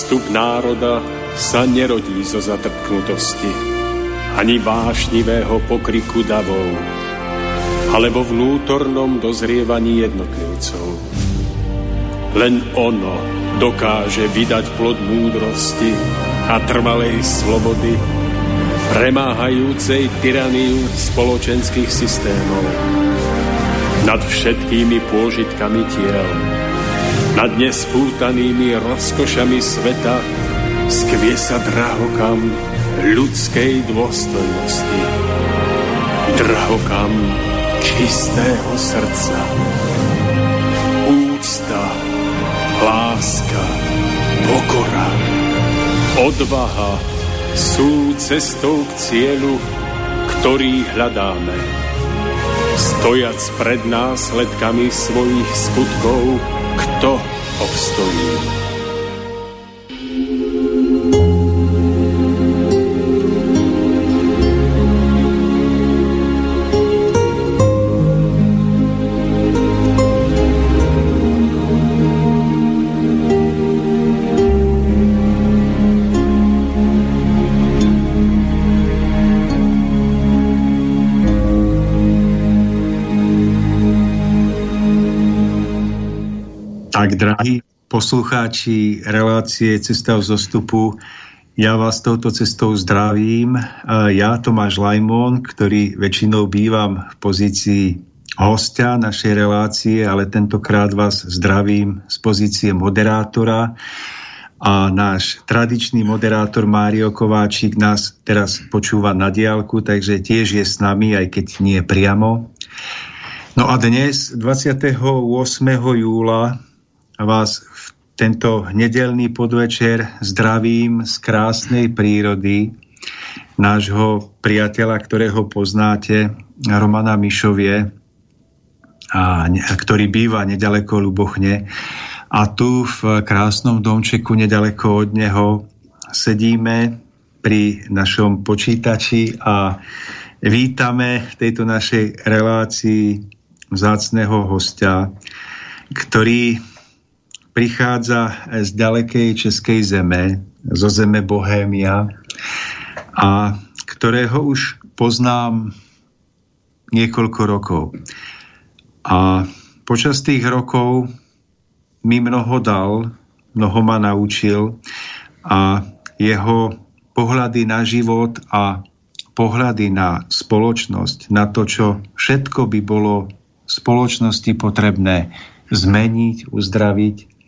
Zostup národa sa nerodí zo zatrpknutosti, ani vášnivého pokriku davov, alebo vnútornom dozrievaní jednotlivcov. Len ono dokáže vydať plod múdrosti a trvalej slobody, premáhajúcej tyraniu spoločenských systémov nad všetkými pôžitkami tiel, nad nespútanými rozkošami sveta skvie sa drahokam ľudskej dôstojnosti. Drahokam čistého srdca. Úcta, láska, pokora, odvaha sú cestou k cieľu, ktorý hľadáme. Stojac pred následkami svojich skutkov, kto obstojí? Poslucháči relácie Cesta z zostupu, ja vás touto cestou zdravím. Ja, Tomáš Lajmon, ktorý väčšinou bývam v pozícii hostia našej relácie, ale tentokrát vás zdravím z pozície moderátora a náš tradičný moderátor Mário Kováčik nás teraz počúva na diálku, takže tiež je s nami, aj keď nie priamo. No a dnes, 28. júla, vás v tento nedelný podvečer zdravím z krásnej prírody nášho priateľa, ktorého poznáte, Romana Mišovie, a, ktorý býva nedaleko Lubochne. A tu v krásnom domčeku nedaleko od neho sedíme pri našom počítači a vítame v tejto našej relácii vzácného hostia, ktorý prichádza z ďalekej českej zeme, zo zeme Bohémia a ktorého už poznám niekoľko rokov. A počas tých rokov mi mnoho dal, mnoho ma naučil a jeho pohľady na život a pohľady na spoločnosť, na to, čo všetko by bolo v spoločnosti potrebné zmeniť, uzdraviť,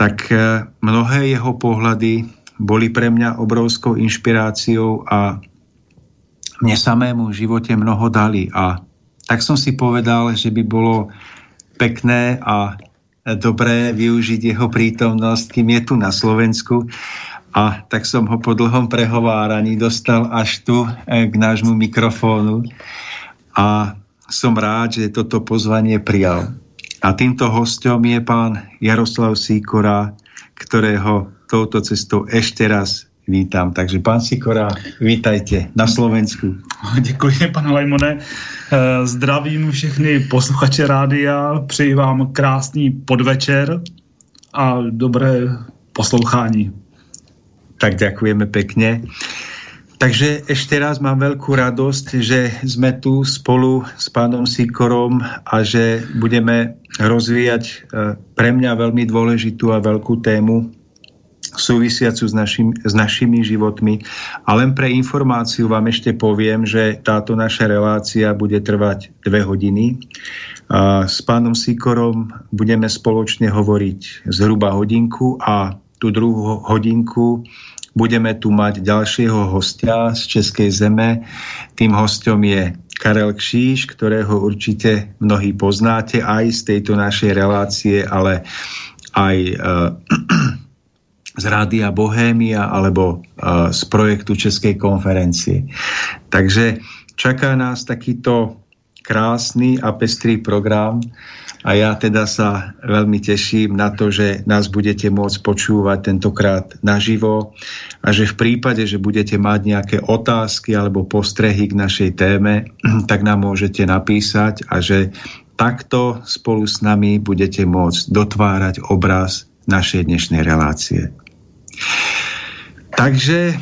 tak e, mnohé jeho pohľady boli pre mňa obrovskou inšpiráciou a mne samému v živote mnoho dali. A tak som si povedal, že by bolo pekné a dobré využiť jeho prítomnosť, kým je tu na Slovensku. A tak som ho po dlhom prehováraní dostal až tu e, k nášmu mikrofónu. A som rád, že toto pozvanie prijal. A týmto hostom je pán Jaroslav Síkora, ktorého touto cestou ešte raz vítam. Takže pán Sikora, vítajte na Slovensku. Děkuji, pane Lajmone. Eh, zdravím všechny posluchače rádia, přeji vám krásný podvečer a dobré poslouchání. Tak ďakujeme pekne. Takže ešte raz mám veľkú radosť, že sme tu spolu s pánom Sikorom a že budeme rozvíjať e, pre mňa veľmi dôležitú a veľkú tému súvisiacu s, našim, s našimi životmi. A len pre informáciu vám ešte poviem, že táto naša relácia bude trvať dve hodiny. A s pánom Sikorom budeme spoločne hovoriť zhruba hodinku a tú druhú hodinku Budeme tu mať ďalšieho hostia z Českej zeme. Tým hostom je Karel Kšíš, ktorého určite mnohí poznáte aj z tejto našej relácie, ale aj uh, z Rádia Bohémia alebo uh, z projektu Českej konferencie. Takže čaká nás takýto krásny a pestrý program a ja teda sa veľmi teším na to, že nás budete môcť počúvať tentokrát naživo a že v prípade, že budete mať nejaké otázky alebo postrehy k našej téme, tak nám môžete napísať a že takto spolu s nami budete môcť dotvárať obraz našej dnešnej relácie. Takže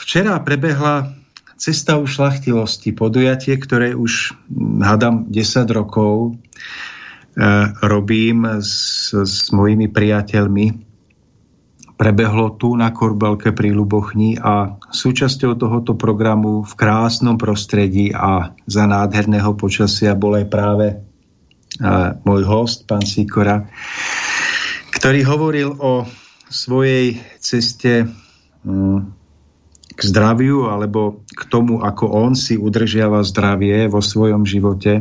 včera prebehla cesta ušlachtilosti, podujatie, ktoré už, hádam, 10 rokov robím s, s mojimi priateľmi. Prebehlo tu na Korbelke pri Lubochni a súčasťou tohoto programu v krásnom prostredí a za nádherného počasia bol aj práve e, môj host, pán Sikora, ktorý hovoril o svojej ceste mm, k zdraviu alebo k tomu, ako on si udržiava zdravie vo svojom živote.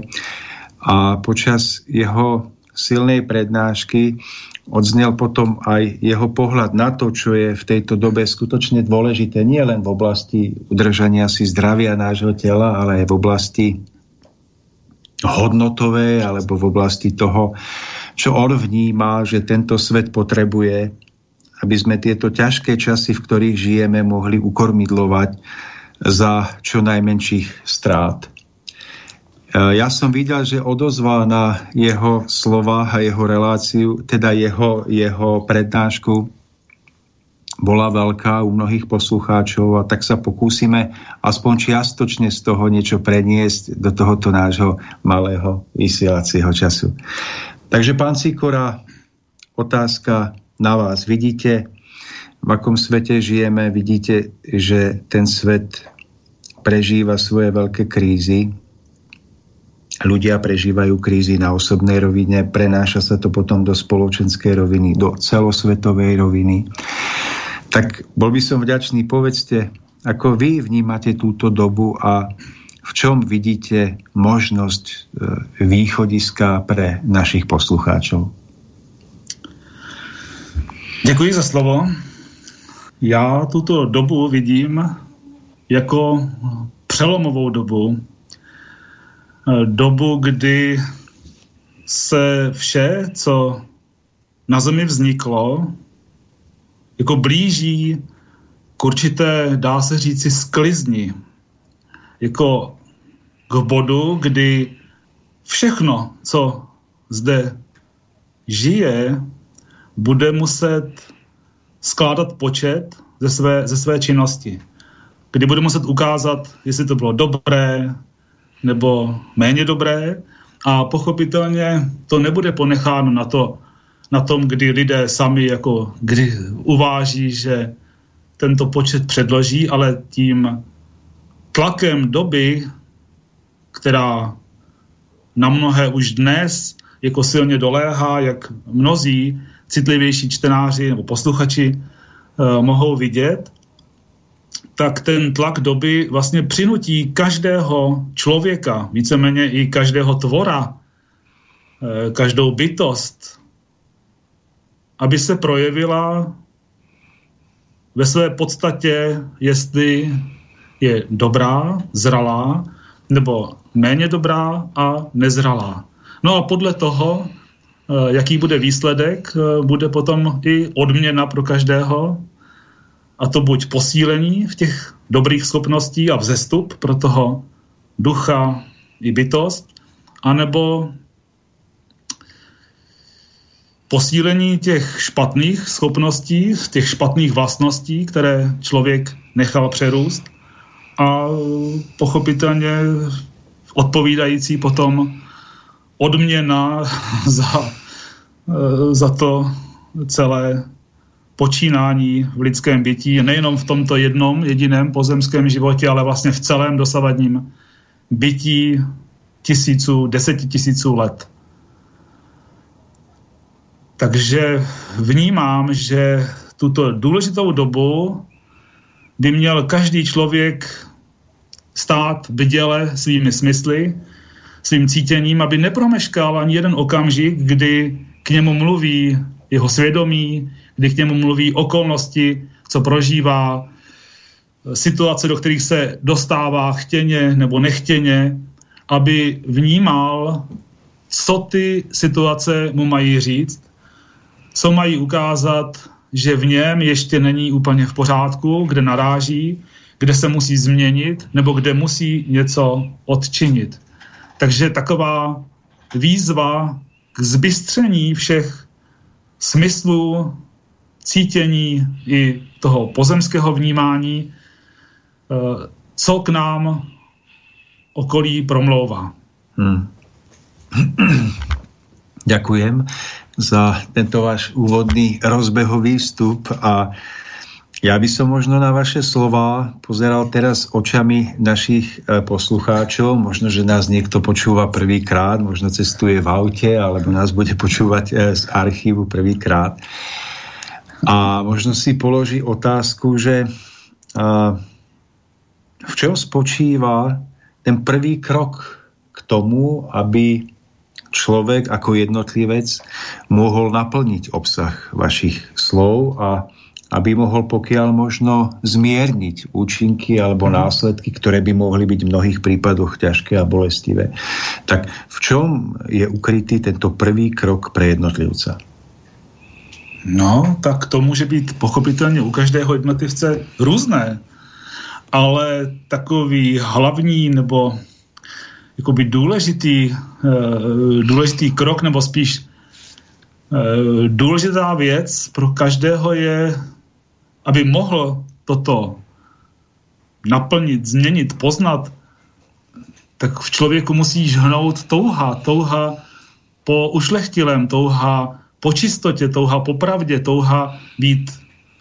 A počas jeho silnej prednášky odznel potom aj jeho pohľad na to, čo je v tejto dobe skutočne dôležité, nie len v oblasti udržania si zdravia nášho tela, ale aj v oblasti hodnotovej alebo v oblasti toho, čo on vníma, že tento svet potrebuje aby sme tieto ťažké časy, v ktorých žijeme, mohli ukormidlovať za čo najmenších strát. E, ja som videl, že odozval na jeho slova a jeho reláciu, teda jeho, jeho prednášku bola veľká u mnohých poslucháčov a tak sa pokúsime aspoň čiastočne z toho niečo preniesť do tohoto nášho malého vysielacieho času. Takže pán Sikora, otázka na vás. Vidíte, v akom svete žijeme, vidíte, že ten svet prežíva svoje veľké krízy. Ľudia prežívajú krízy na osobnej rovine, prenáša sa to potom do spoločenskej roviny, do celosvetovej roviny. Tak bol by som vďačný, povedzte, ako vy vnímate túto dobu a v čom vidíte možnosť e, východiska pre našich poslucháčov? Děkuji za slovo. Já tuto dobu vidím jako přelomovou dobu. Dobu, kdy se vše, co na Zemi vzniklo, jako blíží k určité, dá se říci, sklizni. Jako k bodu, kdy všechno, co zde žije, bude muset skládat počet ze své, ze své činnosti, kdy bude muset ukázat, jestli to bylo dobré nebo méně dobré a pochopitelně to nebude ponecháno na, to, na tom, kdy lidé sami jako kdy uváží, že tento počet předloží, ale tím tlakem doby, která na mnohé už dnes jako silně doléhá, jak mnozí citlivější čtenáři nebo posluchači uh, mohou vidět, tak ten tlak doby vlastně přinutí každého člověka, víceméně i každého tvora, uh, každou bytost, aby se projevila ve své podstatě, jestli je dobrá, zralá, nebo méně dobrá a nezralá. No a podle toho Eh, jaký bude výsledek, eh, bude potom i odměna pro každého. A to buď posílení v těch dobrých schopností a vzestup pro toho ducha i bytost, anebo posílení těch špatných schopností, těch špatných vlastností, které člověk nechal přerůst a pochopitelně odpovídající potom odměna za, eh, za to celé počínání v lidském bytí, nejenom v tomto jednom jediném pozemském životě, ale vlastně v celém dosavadním bytí tisíců, desetitisíců let. Takže vnímám, že tuto důležitou dobu by měl každý člověk stát bděle svými smysly, svým cítěním, aby nepromeškal ani jeden okamžik, kdy k němu mluví jeho svědomí, kdy k němu mluví okolnosti, co prožívá, situace, do kterých se dostává chtěně nebo nechtěně, aby vnímal, co ty situace mu mají říct, co mají ukázat, že v něm ještě není úplně v pořádku, kde naráží, kde se musí změnit nebo kde musí něco odčinit. Takže taková výzva k zbystření všech smyslů cítění i toho pozemského vnímání, eh, co k nám okolí promlouvá. Hmm. Ďakujem za tento váš úvodný rozbehový vstup a ja by som možno na vaše slova pozeral teraz očami našich e, poslucháčov. Možno, že nás niekto počúva prvýkrát, možno cestuje v aute, alebo nás bude počúvať e, z archívu prvýkrát. A možno si položí otázku, že v čom spočíva ten prvý krok k tomu, aby človek ako jednotlivec mohol naplniť obsah vašich slov a aby mohol pokiaľ možno zmierniť účinky alebo mhm. následky, ktoré by mohli byť v mnohých prípadoch ťažké a bolestivé. Tak v čom je ukrytý tento prvý krok pre jednotlivca? No, tak to může být pochopitelně u každého jednotlivce různé, ale takový hlavní nebo jakoby důležitý, uh, důležitý krok, nebo spíš uh, důležitá věc pro každého je, aby mohl toto naplnit, změnit, poznat, tak v člověku musí hnout touha, touha po ušlechtilém, touha po čistotě, touha po pravdě, touha být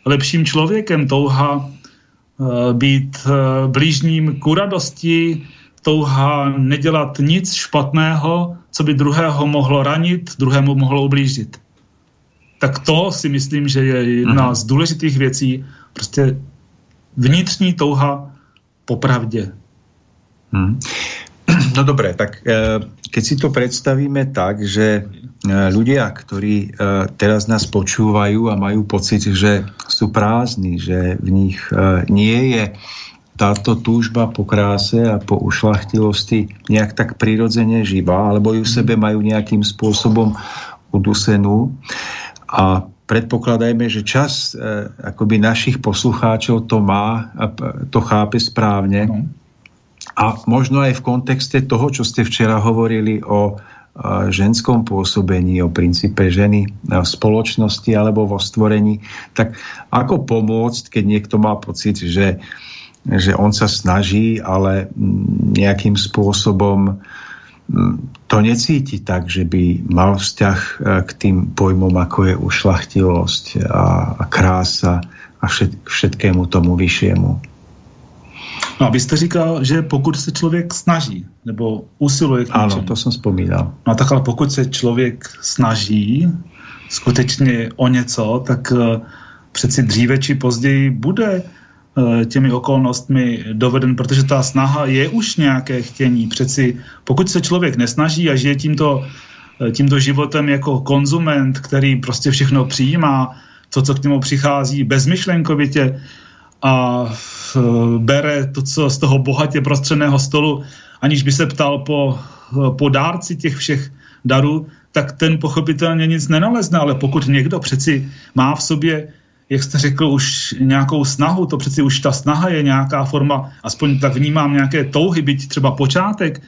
lepším člověkem, touha uh, být uh, blížním ku radosti, touha nedělat nic špatného, co by druhého mohlo ranit, druhému mohlo ublížit. Tak to si myslím, že je jedna mm. z důležitých věcí, prostě vnitřní touha po pravdě. Mm. No dobré, tak eh, keď si to predstavíme tak, že eh, ľudia, ktorí eh, teraz nás počúvajú a majú pocit, že sú prázdni, že v nich nie je táto túžba po kráse a po ušlachtilosti nejak tak prirodzene živá, alebo ju sebe majú nejakým spôsobom udusenú. A predpokladajme, že čas e, akoby našich poslucháčov to má, to chápe správne. No. A možno aj v kontexte toho, čo ste včera hovorili o ženskom pôsobení, o princípe ženy v spoločnosti alebo vo stvorení, tak ako pomôcť, keď niekto má pocit, že že on sa snaží, ale nejakým spôsobom mm, to necíti tak, že by mal vzťah e, k tým pojmom, ako je ušlachtilosť a, a krása a všet, všetkému tomu vyššiemu. No a vy jste říkal, že pokud se člověk snaží, nebo usiluje k Ano, to jsem vzpomínal. No tak ale pokud se člověk snaží skutečně o něco, tak e, přeci dříve či později bude Eh, těmi okolnostmi doveden, protože ta snaha je už nějaké chtění. Přeci pokud se člověk nesnaží a žije tímto, eh, tímto životem jako konzument, který prostě všechno přijímá, to, co k němu přichází bezmyšlenkovitě a bere to, co z toho bohatě prostřeného stolu, aniž by se ptal po, po dárci těch všech darů, tak ten pochopitelně nic nenalezne, ale pokud někdo přeci má v sobě jak jste řekl, už nějakou snahu, to přeci už ta snaha je nějaká forma, aspoň tak vnímám nějaké touhy, byť třeba počátek,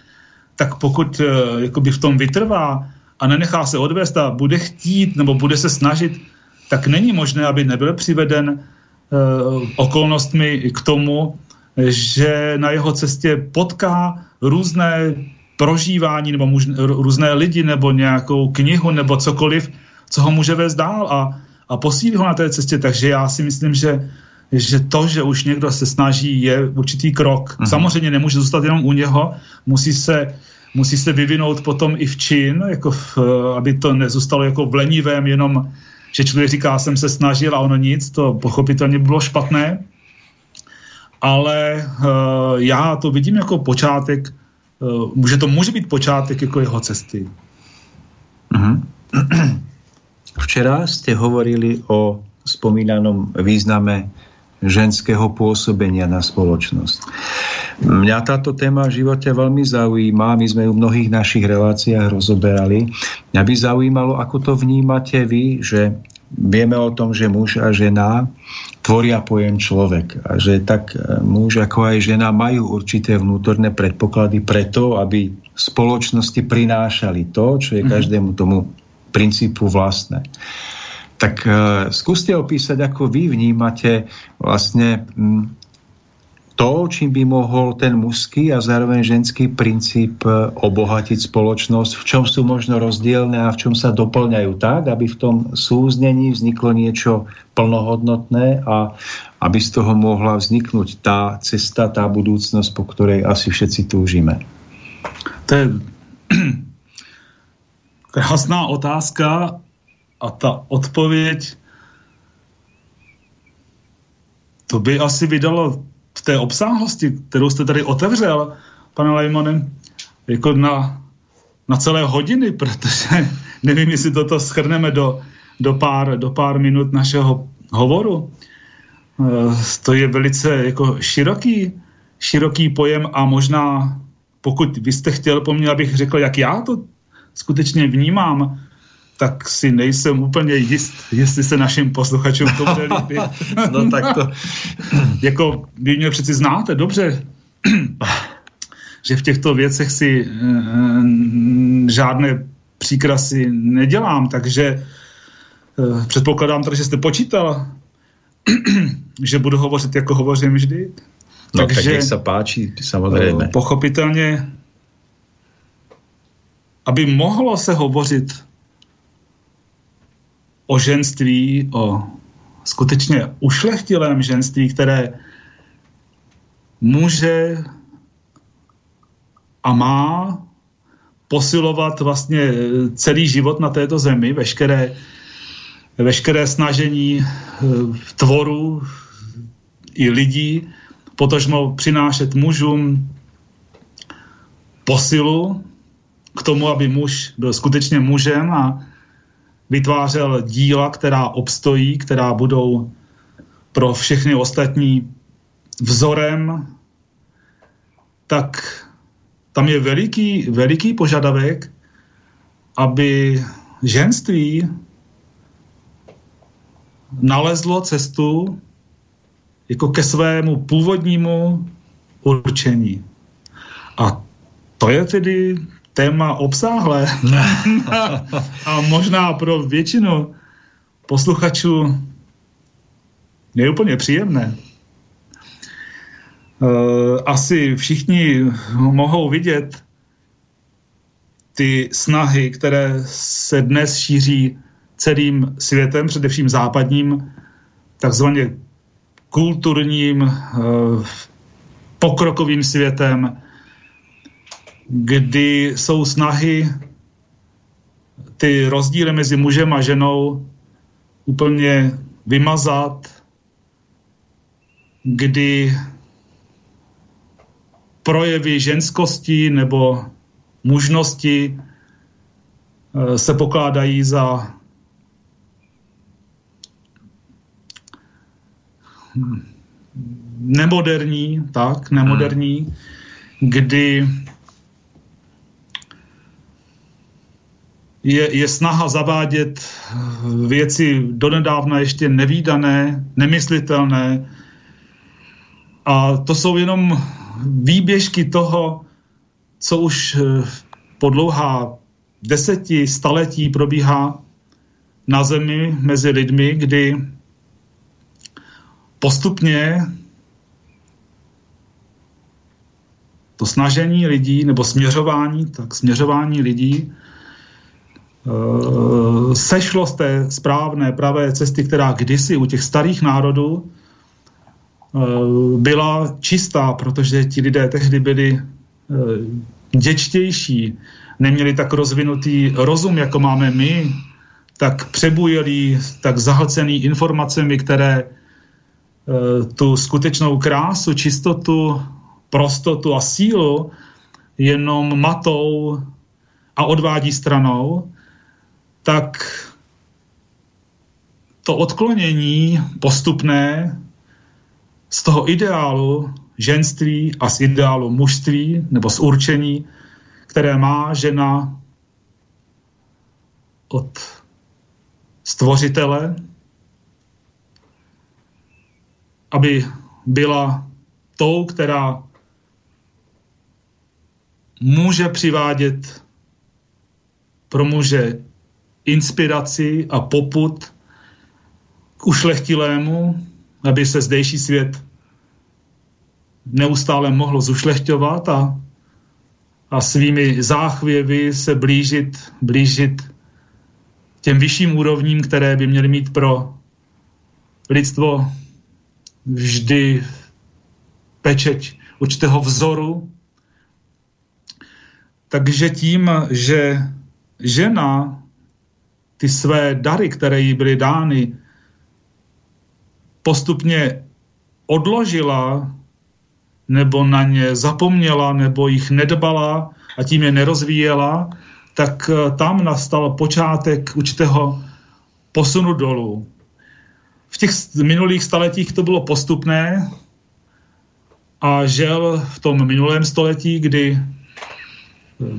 tak pokud uh, jakoby v tom vytrvá a nenechá se odvést a bude chtít nebo bude se snažit, tak není možné, aby nebyl přiveden okolnostmi k tomu, že na jeho cestě potká různé prožívání nebo muž, různé lidi nebo nějakou knihu nebo cokoliv, co ho může vést dál a a posílí ho na té cestě. Takže já si myslím, že že to, že už někdo se snaží, je určitý krok. Mm-hmm. Samozřejmě nemůže zůstat jenom u něho, musí se, musí se vyvinout potom i v čin, jako v, aby to nezůstalo jako v lenivém, jenom, že člověk říká, jsem se snažil a ono nic, to pochopitelně bylo špatné. Ale uh, já to vidím jako počátek, uh, může to může být počátek jako jeho cesty. Mm-hmm. Včera ste hovorili o spomínanom význame ženského pôsobenia na spoločnosť. Mňa táto téma v živote veľmi zaujíma, my sme ju v mnohých našich reláciách rozoberali. Mňa by zaujímalo, ako to vnímate vy, že vieme o tom, že muž a žena tvoria pojem človek a že tak muž ako aj žena majú určité vnútorné predpoklady preto, aby spoločnosti prinášali to, čo je mhm. každému tomu princípu vlastné. Tak skúste opísať, ako vy vnímate vlastne m, to, čím by mohol ten mužský a zároveň ženský princíp e, obohatiť spoločnosť, v čom sú možno rozdielne a v čom sa doplňajú tak, aby v tom súznení vzniklo niečo plnohodnotné a aby z toho mohla vzniknúť tá cesta, tá budúcnosť, po ktorej asi všetci túžime. To je krásná otázka a ta odpověď to by asi vydalo v té obsáhlosti, kterou jste tady otevřel, pane Lejmane, jako na, na celé hodiny, protože nevím, jestli toto schrneme do, do, pár, do pár minut našeho hovoru. Eh, to je velice jako široký, široký pojem a možná, pokud vy jste chtěl po mně, abych řekl, jak já to skutečně vnímám, tak si nejsem úplně jist, jestli se našim posluchačům to bude líbit. no tak to... jako vy mě přeci znáte dobře, že v těchto věcech si uh, žádné příkrasy nedělám, takže uh, předpokládám tady, že jste počítal, že budu hovořit, jako hovořím vždy. No, takže tak se páčí, samozřejmě. Uh, pochopitelně, aby mohlo se hovořit o ženství, o skutečně ušlechtilém ženství, které může a má posilovat vlastně celý život na této zemi, veškeré, veškeré snažení eh, tvoru i lidí, potažmo přinášet mužům posilu k tomu, aby muž byl skutečně mužem a vytvářel díla, která obstojí, která budou pro všechny ostatní vzorem, tak tam je veliký, veliký požadavek, aby ženství nalezlo cestu jako ke svému původnímu určení. A to je tedy téma obsáhlé a možná pro většinu posluchačů neúplně příjemné. Eh, asi všichni mohou vidět ty snahy, které se dnes šíří celým světem, především západním, takzvaně kulturním, eh, pokrokovým světem, kdy jsou snahy ty rozdíly mezi mužem a ženou úplně vymazat, kdy projevy ženskosti nebo mužnosti eh, se pokládají za nemoderní, tak, nemoderní, hmm. kdy je, je snaha zavádět věci donedávna ještě nevýdané, nemyslitelné. A to jsou jenom výběžky toho, co už eh, po dlouhá deseti, staletí probíhá na zemi mezi lidmi, kdy postupně to snažení lidí, nebo směřování, tak směřování lidí Eh, sešlo z té správné, pravé cesty, která kdysi u těch starých národů eh, byla čistá, protože ti lidé tehdy byli eh, děčtější, neměli tak rozvinutý rozum, jako máme my, tak přebujelí, tak zahlcený informacemi, které tu skutečnou krásu, čistotu, prostotu a sílu jenom matou a odvádí stranou tak to odklonění postupné z toho ideálu ženství a z ideálu mužství nebo z určení, které má žena od stvořitele, aby byla tou, která může přivádět pro muže inspiraci a poput k ušlechtilému, aby se zdejší svět neustále mohlo zušlechťovat a, a svými záchvěvy se blížit, blížit těm vyšším úrovním, které by měly mít pro lidstvo vždy pečeť určitého vzoru. Takže tím, že žena ty své dary, které jí byly dány, postupně odložila nebo na ně zapomněla nebo jich nedbala a tím je nerozvíjela, tak eh, tam nastal počátek určitého posunu dolů. V těch minulých staletích to bylo postupné a žel v tom minulém století, kdy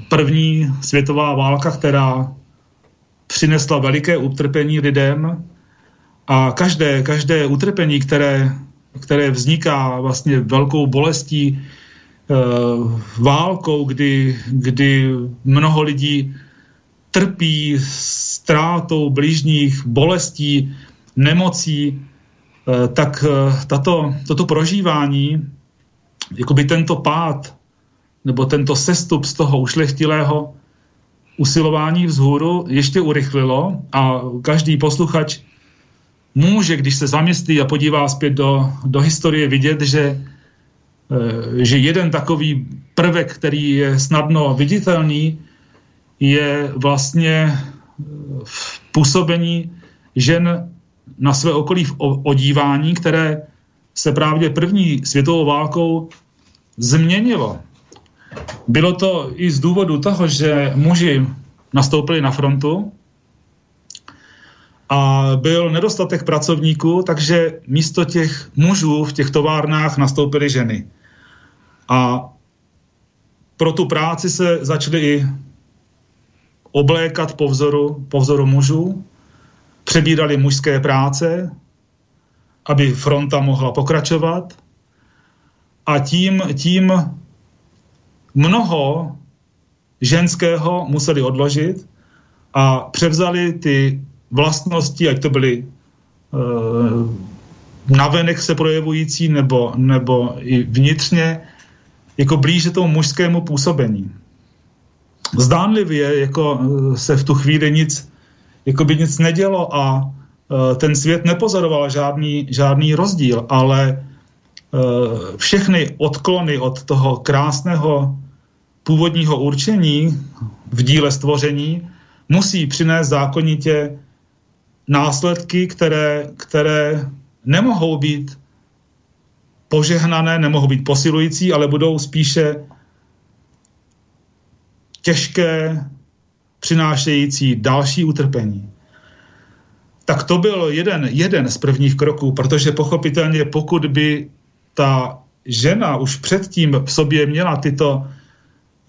první světová válka, která přinesla veliké utrpení lidem a každé, každé utrpení, které, které vzniká vlastně velkou bolestí, e, válkou, kdy, kdy mnoho lidí trpí ztrátou blížních, bolestí, nemocí, e, tak e, tato, toto prožívání, jakoby tento pád nebo tento sestup z toho ušlechtilého usilování vzhůru ještě urychlilo a každý posluchač může, když se zamyslí a podívá zpět do, do historie, vidět, že, eh, že jeden takový prvek, který je snadno viditelný, je vlastně v působení žen na své okolí v odívání, které se právě první světovou válkou změnilo. Bylo to i z důvodu toho, že muži nastoupili na frontu a byl nedostatek pracovníků, takže místo těch mužů v těch továrnách nastoupily ženy. A pro tu práci se začaly i oblékat po vzoru, po vzoru mužů, přebírali mužské práce, aby fronta mohla pokračovat a tím, tím mnoho ženského museli odložit a převzali ty vlastnosti, ať to byly e, navenek se projevující nebo, nebo i vnitřně, jako blíže tomu mužskému působení. Zdánlivě jako eh, se v tu chvíli nic, jako by nic nedělo a e, ten svět nepozoroval žádný, žádný rozdíl, ale e, všechny odklony od toho krásného původního určení v díle stvoření musí přinést zákonitě následky, které, které nemohou být požehnané, nemohou být posilující, ale budou spíše těžké, přinášející další utrpení. Tak to byl jeden, jeden z prvních kroků, protože pochopitelně pokud by ta žena už předtím v sobě měla tyto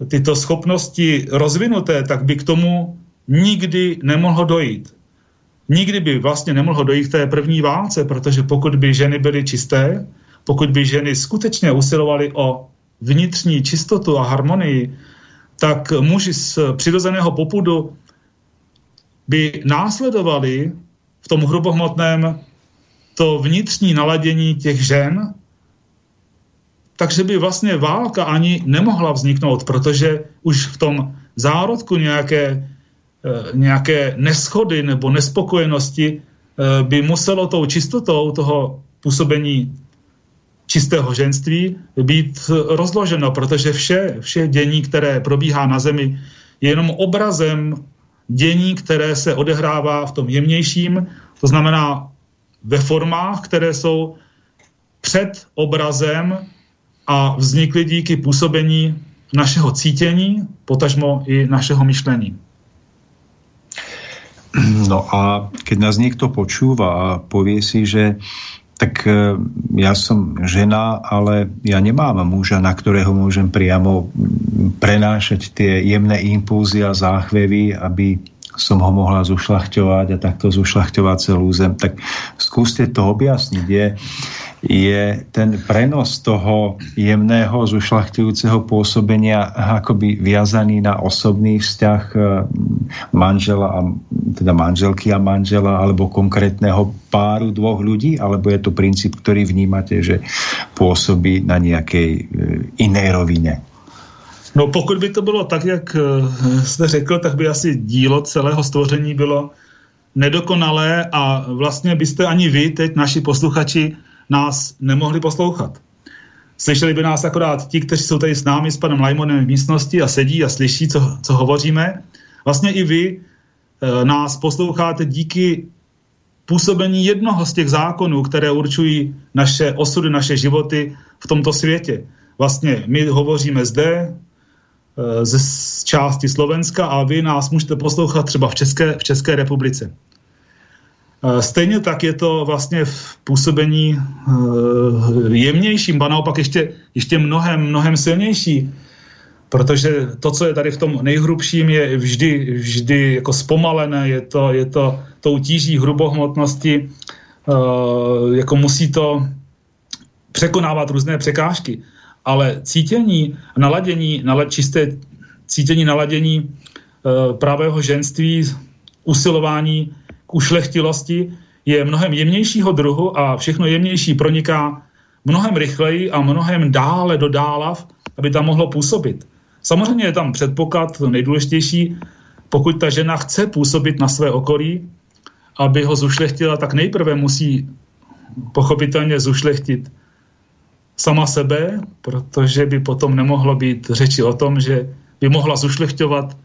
tyto schopnosti rozvinuté, tak by k tomu nikdy nemohlo dojít. Nikdy by vlastně nemohlo dojít k té první válce, protože pokud by ženy byly čisté, pokud by ženy skutečně usilovaly o vnitřní čistotu a harmonii, tak muži z přirozeného popudu by následovali v tom hrubohmotném to vnitřní naladění těch žen takže by vlastně válka ani nemohla vzniknout, protože už v tom zárodku nějaké, eh, nějaké neschody nebo nespokojenosti eh, by muselo tou čistotou toho působení čistého ženství být rozloženo, protože vše, vše dění, které probíhá na zemi, je jenom obrazem dění, které se odehrává v tom jemnějším, to znamená ve formách, které jsou před obrazem a vznikly díky působení našeho cítění, potažmo i našeho myšlení. No a keď nás niekto počúva a povie si, že tak e, ja som žena, ale ja nemám muža, na ktorého môžem priamo prenášať tie jemné impulzy a záchvevy, aby som ho mohla zušľachťovať a takto zušľachťovať celú zem. Tak skúste to objasniť. Je, je ten prenos toho jemného zušľachťujúceho pôsobenia akoby viazaný na osobný vzťah e, manžela a teda manželky a manžela alebo konkrétneho páru dvoch ľudí, alebo je to princíp, ktorý vnímate, že pôsobí na nejakej e, inej rovine? No pokud by to bylo tak, jak eh, jste řekl, tak by asi dílo celého stvoření bylo nedokonalé a vlastně byste ani vy, teď naši posluchači, nás nemohli poslouchat. Slyšeli by nás akorát ti, kteří jsou tady s námi, s panem Lajmonem v místnosti a sedí a slyší, co, co hovoříme. Vlastně i vy e, nás posloucháte díky působení jednoho z těch zákonů, které určují naše osudy, naše životy v tomto světě. Vlastně my hovoříme zde, Eh, ze části Slovenska a vy nás můžete poslouchat třeba v České, v České republice. Eh, stejně tak je to vlastně v působení eh, jemnějším, a naopak ještě, ještě mnohem, mnohem silnější, protože to, co je tady v tom nejhrubším, je vždy, vždy jako zpomalené, je to, je to tou tíží hrubohmotnosti, jako musí to překonávat různé překážky. Ale cítění, naladění, nalad, čisté cítění, naladění pravého ženství, usilování k ušlechtilosti je mnohem jemnějšího druhu a všechno jemnější proniká mnohem rychleji a mnohem dále do dálav, aby tam mohlo působit. Samozřejmě je tam předpoklad, nejdůležitější, pokud ta žena chce působit na své okolí, aby ho zušlechtila, tak nejprve musí pochopitelně zušlechtit sama sebe, protože by potom nemohlo být řeči o tom, že by mohla zušlechťovat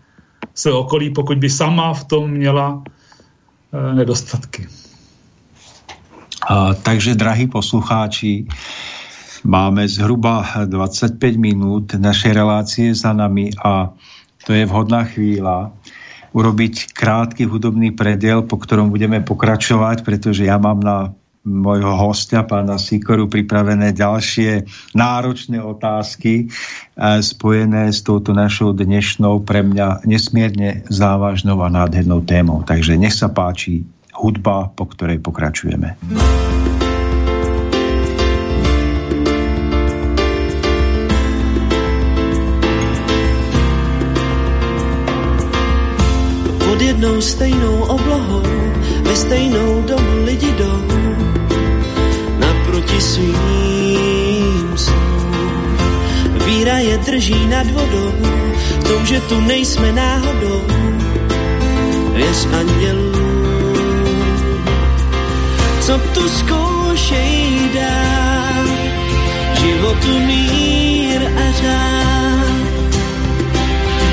se okolí, pokud by sama v tom měla nedostatky. A, takže, drahí poslucháči, máme zhruba 25 minút našej relácie za nami a to je vhodná chvíľa urobiť krátky hudobný prediel, po ktorom budeme pokračovať, pretože ja mám na môjho hostia, pána Sikoru, pripravené ďalšie náročné otázky eh, spojené s touto našou dnešnou pre mňa nesmierne závažnou a nádhernou témou. Takže nech sa páči hudba, po ktorej pokračujeme. Pod jednou stejnou oblohou ve stejnou dobu lidi proti svým snům. Víra je drží nad vodou, v tom, že tu nejsme náhodou. Věř andělů, co tu zkoušej dá, životu mír a řád.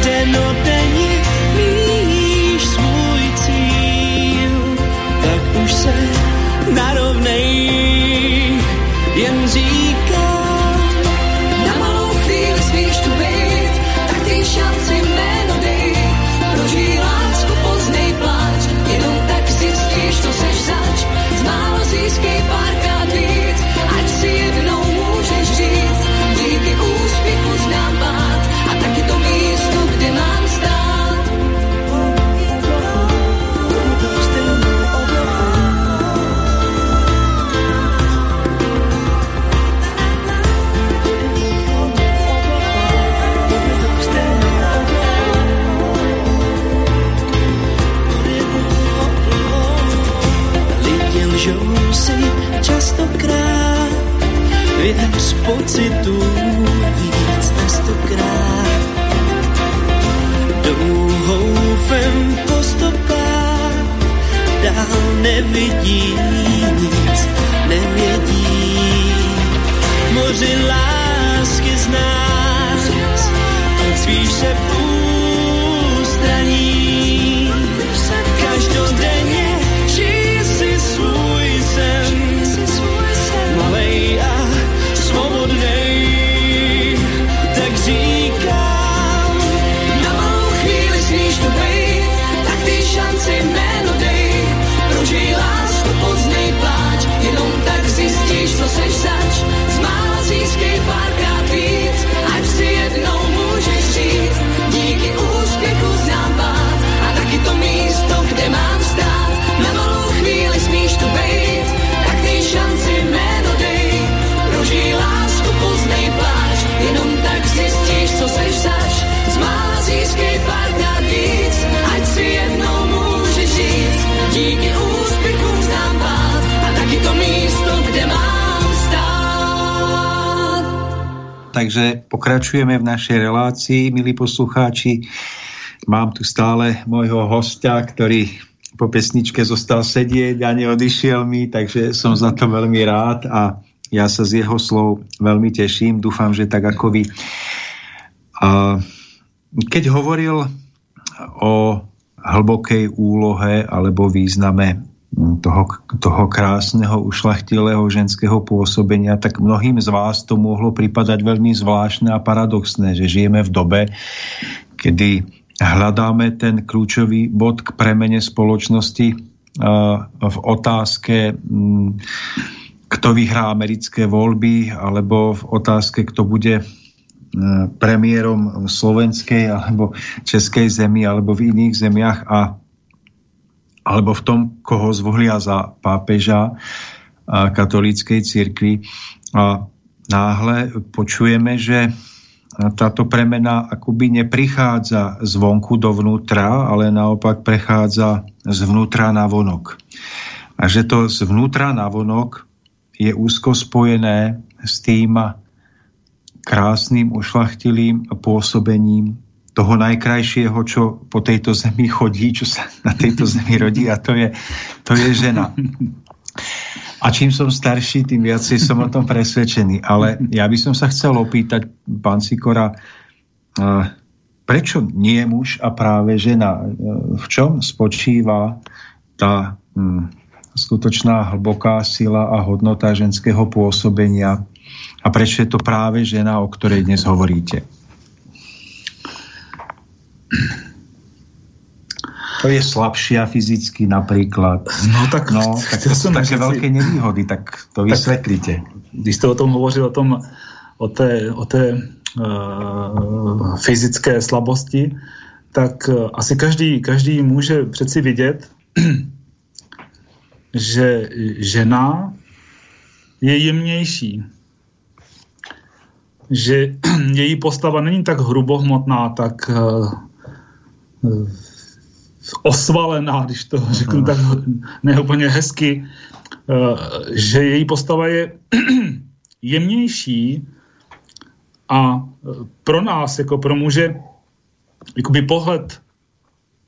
Denodenně víš svůj cíl, tak už se narovnej jen říká, častokrát, věř pocitu víc než stokrát. Douhoufem po stopách, dál nevidí nic, nevědí. Moři lásky z nás, cvíš se takže pokračujeme v našej relácii, milí poslucháči. Mám tu stále môjho hostia, ktorý po pesničke zostal sedieť a neodišiel mi, takže som za to veľmi rád a ja sa z jeho slov veľmi teším. Dúfam, že tak ako vy. A keď hovoril o hlbokej úlohe alebo význame toho, toho krásneho, ušlachtilého ženského pôsobenia, tak mnohým z vás to mohlo pripadať veľmi zvláštne a paradoxné, že žijeme v dobe, kedy hľadáme ten kľúčový bod k premene spoločnosti v otázke, kto vyhrá americké voľby, alebo v otázke, kto bude premiérom slovenskej alebo českej zemi alebo v iných zemiach. A alebo v tom, koho zvolia za pápeža katolíckej církvy. A náhle počujeme, že táto premena akoby neprichádza zvonku dovnútra, ale naopak prechádza zvnútra na vonok. A že to zvnútra na vonok je úzko spojené s tým krásnym, ušlachtilým pôsobením toho najkrajšieho, čo po tejto zemi chodí, čo sa na tejto zemi rodí a to je, to je žena. A čím som starší, tým viacej som o tom presvedčený. Ale ja by som sa chcel opýtať, pán Sikora, prečo nie muž a práve žena? V čom spočíva tá hm, skutočná hlboká sila a hodnota ženského pôsobenia? A prečo je to práve žena, o ktorej dnes hovoríte? To je slabšia fyzicky například. No tak, no, tak to jsou také velké nevýhody, tak to vysvětlíte. Když jste o tom hovořil, o, tom, o té, o té uh, fyzické slabosti, tak uh, asi každý, každý může přeci vidět, že žena je jemnější. Že její postava není tak hrubohmotná, tak uh, osvalená, když to řeknu tak neúplně hezky, eh, že její postava je jemnější a eh, pro nás, jako pro muže, jakoby pohled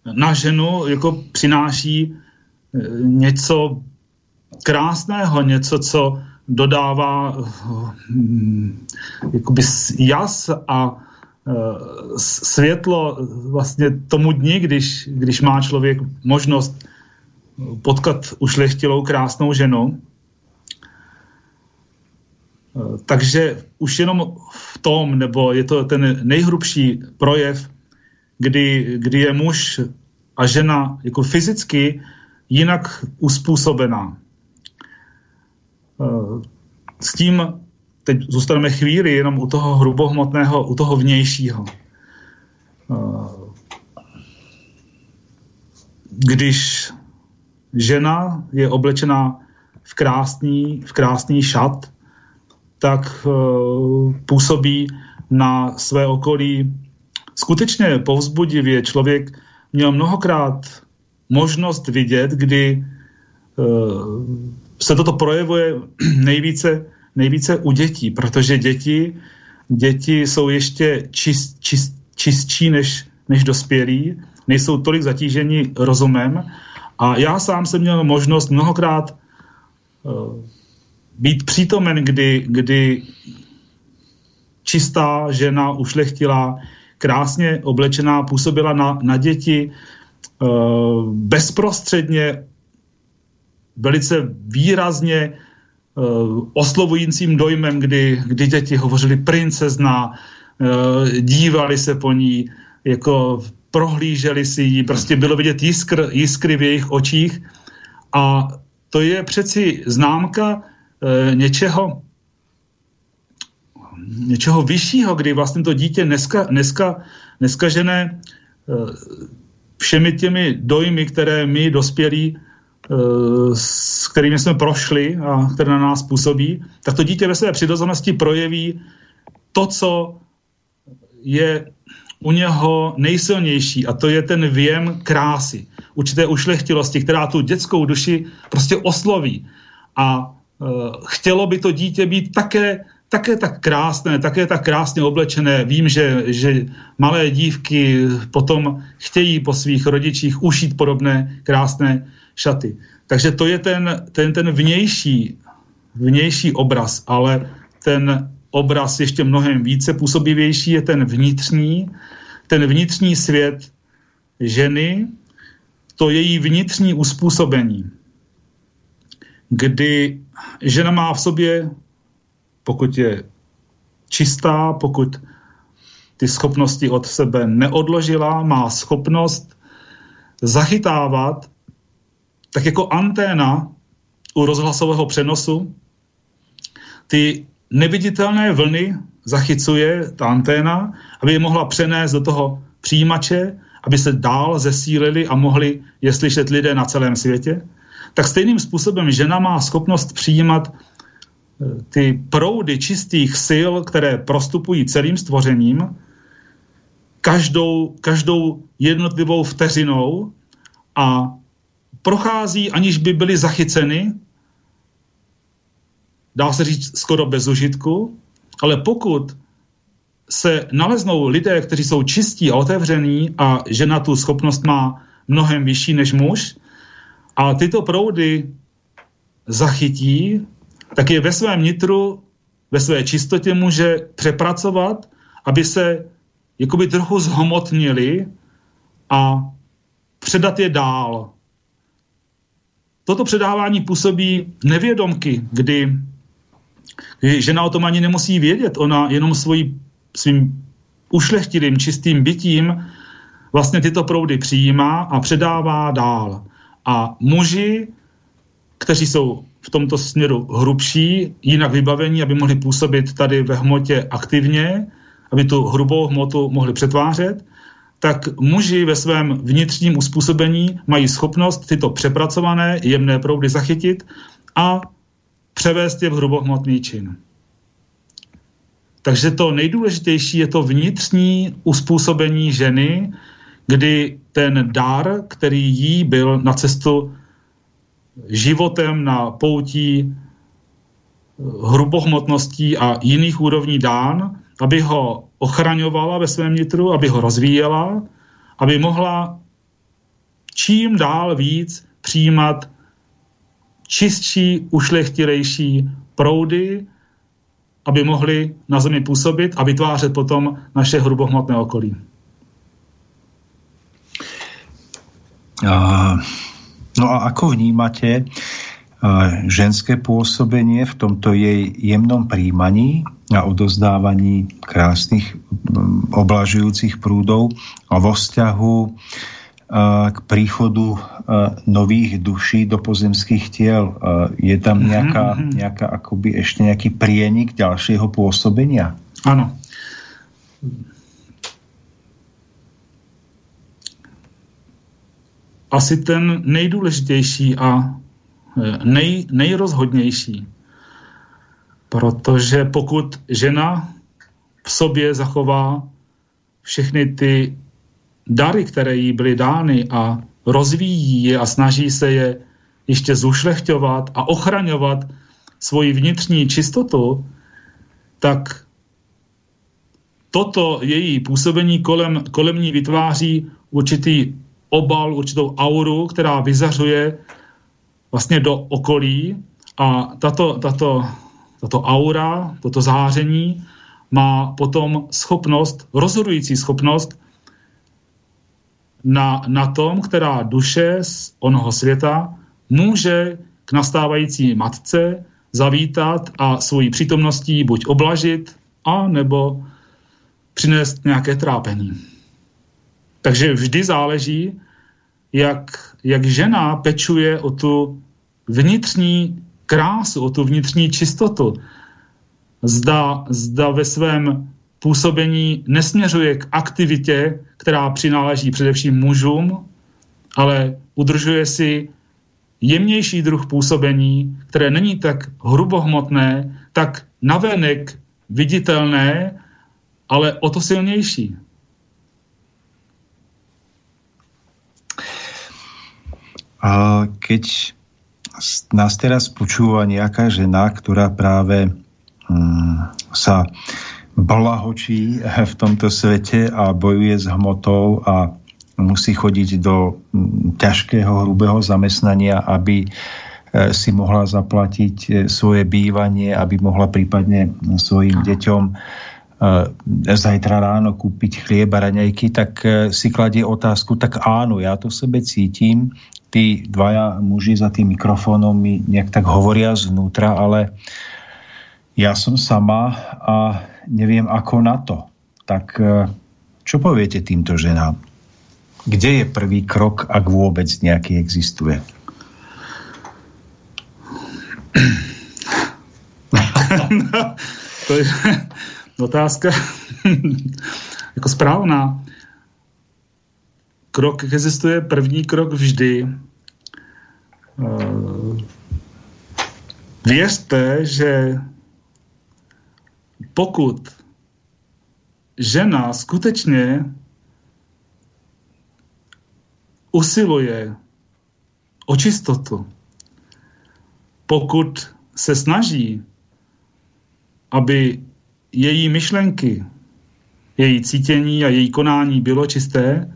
na ženu jako přináší eh, něco krásného, něco, co dodává jakoby jas a světlo vlastně tomu dni, když, když má člověk možnost potkat ušlechtilou krásnou ženu. Eh, takže už jenom v tom, nebo je to ten nejhrubší projev, kdy, kdy je muž a žena jako fyzicky jinak uspůsobená. Eh, s tím teď zůstaneme chvíli jenom u toho hrubohmotného, u toho vnějšího. Eh, když žena je oblečená v krásný, v krásný šat, tak uh, působí na své okolí skutečně povzbudivě. Člověk měl mnohokrát možnost vidět, kdy uh, se toto projevuje nejvíce nejvíce u dětí, protože děti, děti jsou ještě čist, čist, čistší než, než dospělí, nejsou tolik zatíženi rozumem. A já sám jsem měl možnost mnohokrát uh, být přítomen, kdy, kdy čistá žena, ušlechtilá, krásně oblečená, působila na, na děti uh, bezprostředně, velice výrazně oslovujícím dojmem, kdy, kdy děti hovořili princezna, uh, dívali se po ní, jako prohlíželi si ji, prostě bylo vidět jiskr, jiskry v jejich očích. A to je přeci známka uh, něčeho, něčeho vyššího, kdy vlastně to dítě dneska, dneska, dneska žene všemi těmi dojmy, které my dospělí Eh, s kterými jsme prošli a které na nás působí, tak to dítě ve své přirozenosti projeví to, co je u něho nejsilnější a to je ten věm krásy, určité ušlechtilosti, která tu dětskou duši prostě osloví. A uh, chtělo by to dítě být také, také tak krásné, také tak krásně oblečené. Vím, že, že malé dívky potom chtějí po svých rodičích ušít podobné krásné šaty. Takže to je ten, ten, ten vnější, vnější obraz, ale ten obraz ještě mnohem více působivější je ten vnitřní, ten vnitřní svět ženy, to její vnitřní uspůsobení, kdy žena má v sobě, pokud je čistá, pokud ty schopnosti od sebe neodložila, má schopnost zachytávat tak jako anténa u rozhlasového přenosu ty neviditelné vlny zachycuje ta anténa, aby je mohla přenést do toho přijímače, aby se dál zesílili a mohli je slyšet lidé na celém světě, tak stejným způsobem žena má schopnost přijímat eh, ty proudy čistých sil, které prostupují celým stvořením, každou, každou jednotlivou vteřinou a prochází, aniž by byly zachyceny, dá se říct skoro bez užitku, ale pokud se naleznou lidé, kteří jsou čistí a otevření a žena tu schopnost má mnohem vyšší než muž a tyto proudy zachytí, tak je ve svém nitru, ve své čistotě může přepracovat, aby se jakoby trochu zhmotnili a předat je dál. Toto předávání působí nevědomky, kdy, žena o tom ani nemusí vědět. Ona jenom svojí, svým ušlechtilým, čistým bytím vlastně tyto proudy přijímá a předává dál. A muži, kteří jsou v tomto směru hrubší, jinak vybavení, aby mohli působit tady ve hmotě aktivně, aby tu hrubou hmotu mohli přetvářet, tak muži ve svém vnitřním uspůsobení mají schopnost tyto přepracované jemné proudy zachytit a převést je v hrubohmotný čin. Takže to nejdůležitější je to vnitřní uspůsobení ženy, kdy ten dar, který jí byl na cestu životem na poutí hrubohmotností a jiných úrovní dán, aby ho ochraňovala ve svém nitru, aby ho rozvíjela, aby mohla čím dál víc přijímat čistší, ušlechtilejší proudy, aby mohli na zemi působit a vytvářet potom naše hrubohmotné okolí. No a ako vnímate ženské pôsobenie v tomto jej jemnom príjmaní a odozdávaní krásnych mm, oblažujúcich prúdov a vo vzťahu k príchodu nových duší do pozemských tiel. Je tam mhm, nejaká, mm-hmm. nejaká akoby ešte nejaký prienik ďalšieho pôsobenia? Áno. Asi ten nejdůležitější a nej, nejrozhodnější. Protože pokud žena v sobě zachová všechny ty dary, které jí byly dány a rozvíjí je a snaží se je ještě zušlechťovat a ochraňovat svoji vnitřní čistotu, tak toto její působení kolem, kolem ní vytváří určitý obal, určitou auru, která vyzařuje vlastně do okolí a tato, tato, tato aura, toto záření má potom schopnost, rozhodující schopnost na, na tom, která duše z onoho světa může k nastávající matce zavítat a svojí přítomností buď oblažit, a nebo přinést nějaké trápení. Takže vždy záleží, jak, jak žena pečuje o tu vnitřní krásu, o tu vnitřní čistotu. Zda, zda ve svém působení nesměřuje k aktivitě, která přináleží především mužům, ale udržuje si jemnější druh působení, které není tak hrubohmotné, tak navenek viditelné, ale o to silnější. A keď nás teraz počúva nejaká žena, ktorá práve mm, sa blahočí v tomto svete a bojuje s hmotou a musí chodiť do mm, ťažkého, hrubého zamestnania, aby E, si mohla zaplatiť e, svoje bývanie, aby mohla prípadne svojim deťom e, zajtra ráno kúpiť chlieb a raňajky, tak si kladie otázku, tak áno, ja to sebe cítim, tí dvaja muži za tým mikrofónom mi nejak tak hovoria znútra, ale ja som sama a neviem ako na to. Tak čo poviete týmto ženám? Kde je prvý krok, ak vôbec nejaký existuje? to je otázka jako správná. Krok existuje, první krok vždy. Eh, věřte, že pokud žena skutečně usiluje o čistotu, pokud se snaží, aby její myšlenky, její cítění a její konání bylo čisté,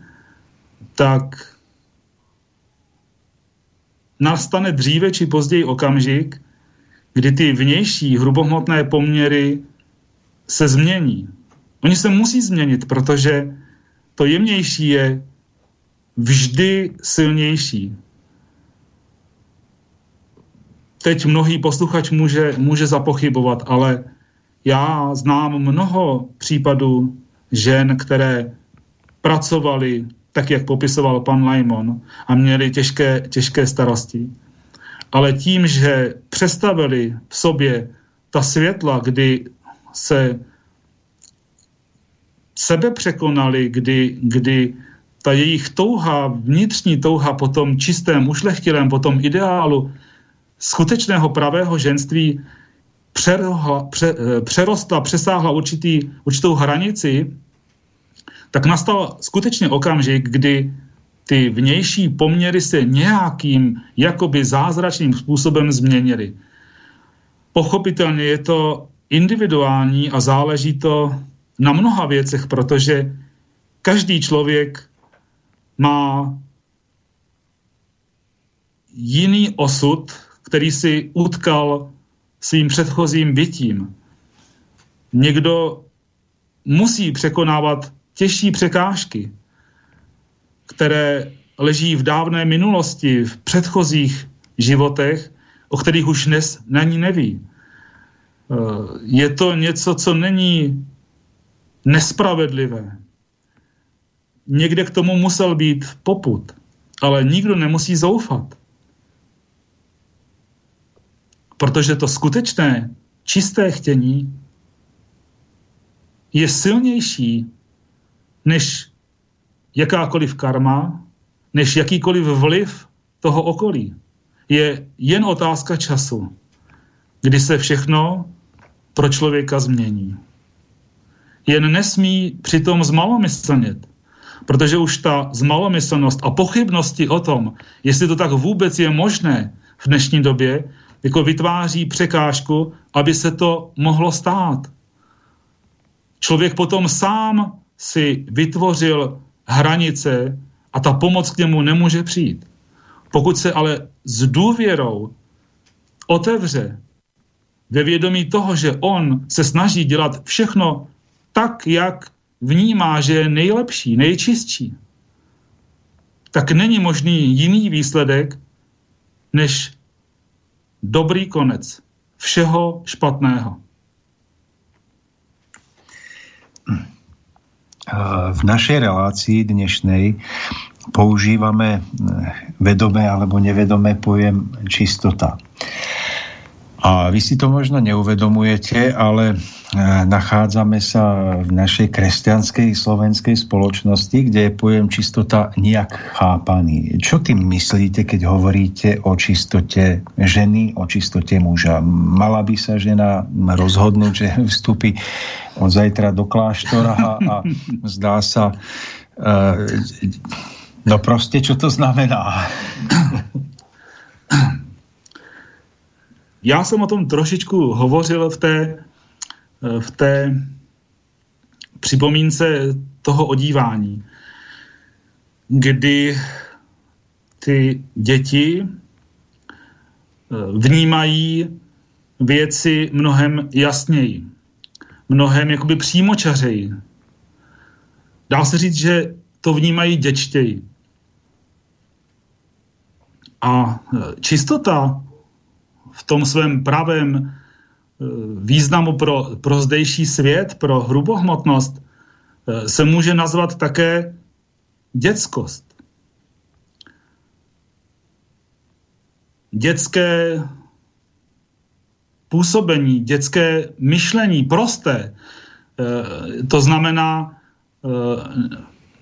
tak nastane dříve či později okamžik, kdy ty vnější hrubohmotné poměry se změní. Oni se musí změnit, protože to jemnější je vždy silnější teď mnohý posluchač může, může zapochybovat, ale já znám mnoho případů žen, které pracovali tak, jak popisoval pan Laimon a měli těžké, těžké starosti. Ale tím, že přestavili v sobě ta světla, kdy se sebe překonali, kdy, kdy ta jejich touha, vnitřní touha po tom čistém, ušlechtilém, po tom ideálu skutečného pravého ženství eh, přerostla, přesáhla určitý, určitou hranici, tak nastal skutečně okamžik, kdy ty vnější poměry se nějakým jakoby zázračným způsobem změnily. Pochopitelně je to individuální a záleží to na mnoha věcech, protože každý člověk má jiný osud, který si utkal svým předchozím bytím. Někdo musí překonávat těžší překážky, které leží v dávné minulosti, v předchozích životech, o kterých už dnes na ní neví. Eh, je to něco, co není nespravedlivé. Někde k tomu musel být poput, ale nikdo nemusí zoufat. Protože to skutečné, čisté chtění je silnější než jakákoliv karma, než jakýkoliv vliv toho okolí. Je jen otázka času, kdy se všechno pro člověka změní. Jen nesmí přitom zmalomyslnět, protože už ta zmalomyslnost a pochybnosti o tom, jestli to tak vůbec je možné v dnešní době, jako vytváří překážku, aby se to mohlo stát. Člověk potom sám si vytvořil hranice a ta pomoc k němu nemůže přijít. Pokud se ale s důvěrou otevře ve vědomí toho, že on se snaží dělat všechno tak, jak vnímá, že je nejlepší, nejčistší, tak není možný jiný výsledek, než dobrý konec všeho špatného. V našej relácii dnešnej používame vedomé alebo nevedomé pojem čistota. A vy si to možno neuvedomujete, ale e, nachádzame sa v našej kresťanskej slovenskej spoločnosti, kde je pojem čistota nejak chápaný. Čo tým myslíte, keď hovoríte o čistote ženy, o čistote muža? Mala by sa žena rozhodnúť, že vstúpi od zajtra do kláštora a zdá sa... Uh, no proste, čo to znamená? Já jsem o tom trošičku hovořil v té eh, v té připomínce toho odívání, kdy ty děti eh, vnímají věci mnohem jasněji, mnohem jakoby přímočařeji. Dá se říct, že to vnímají děčtěji. A e, čistota v tom svém pravém e, významu pro, pro zdejší svět, pro hrubohmotnost, e, se může nazvat také dětskost. Dětské působení, dětské myšlení, prosté, to znamená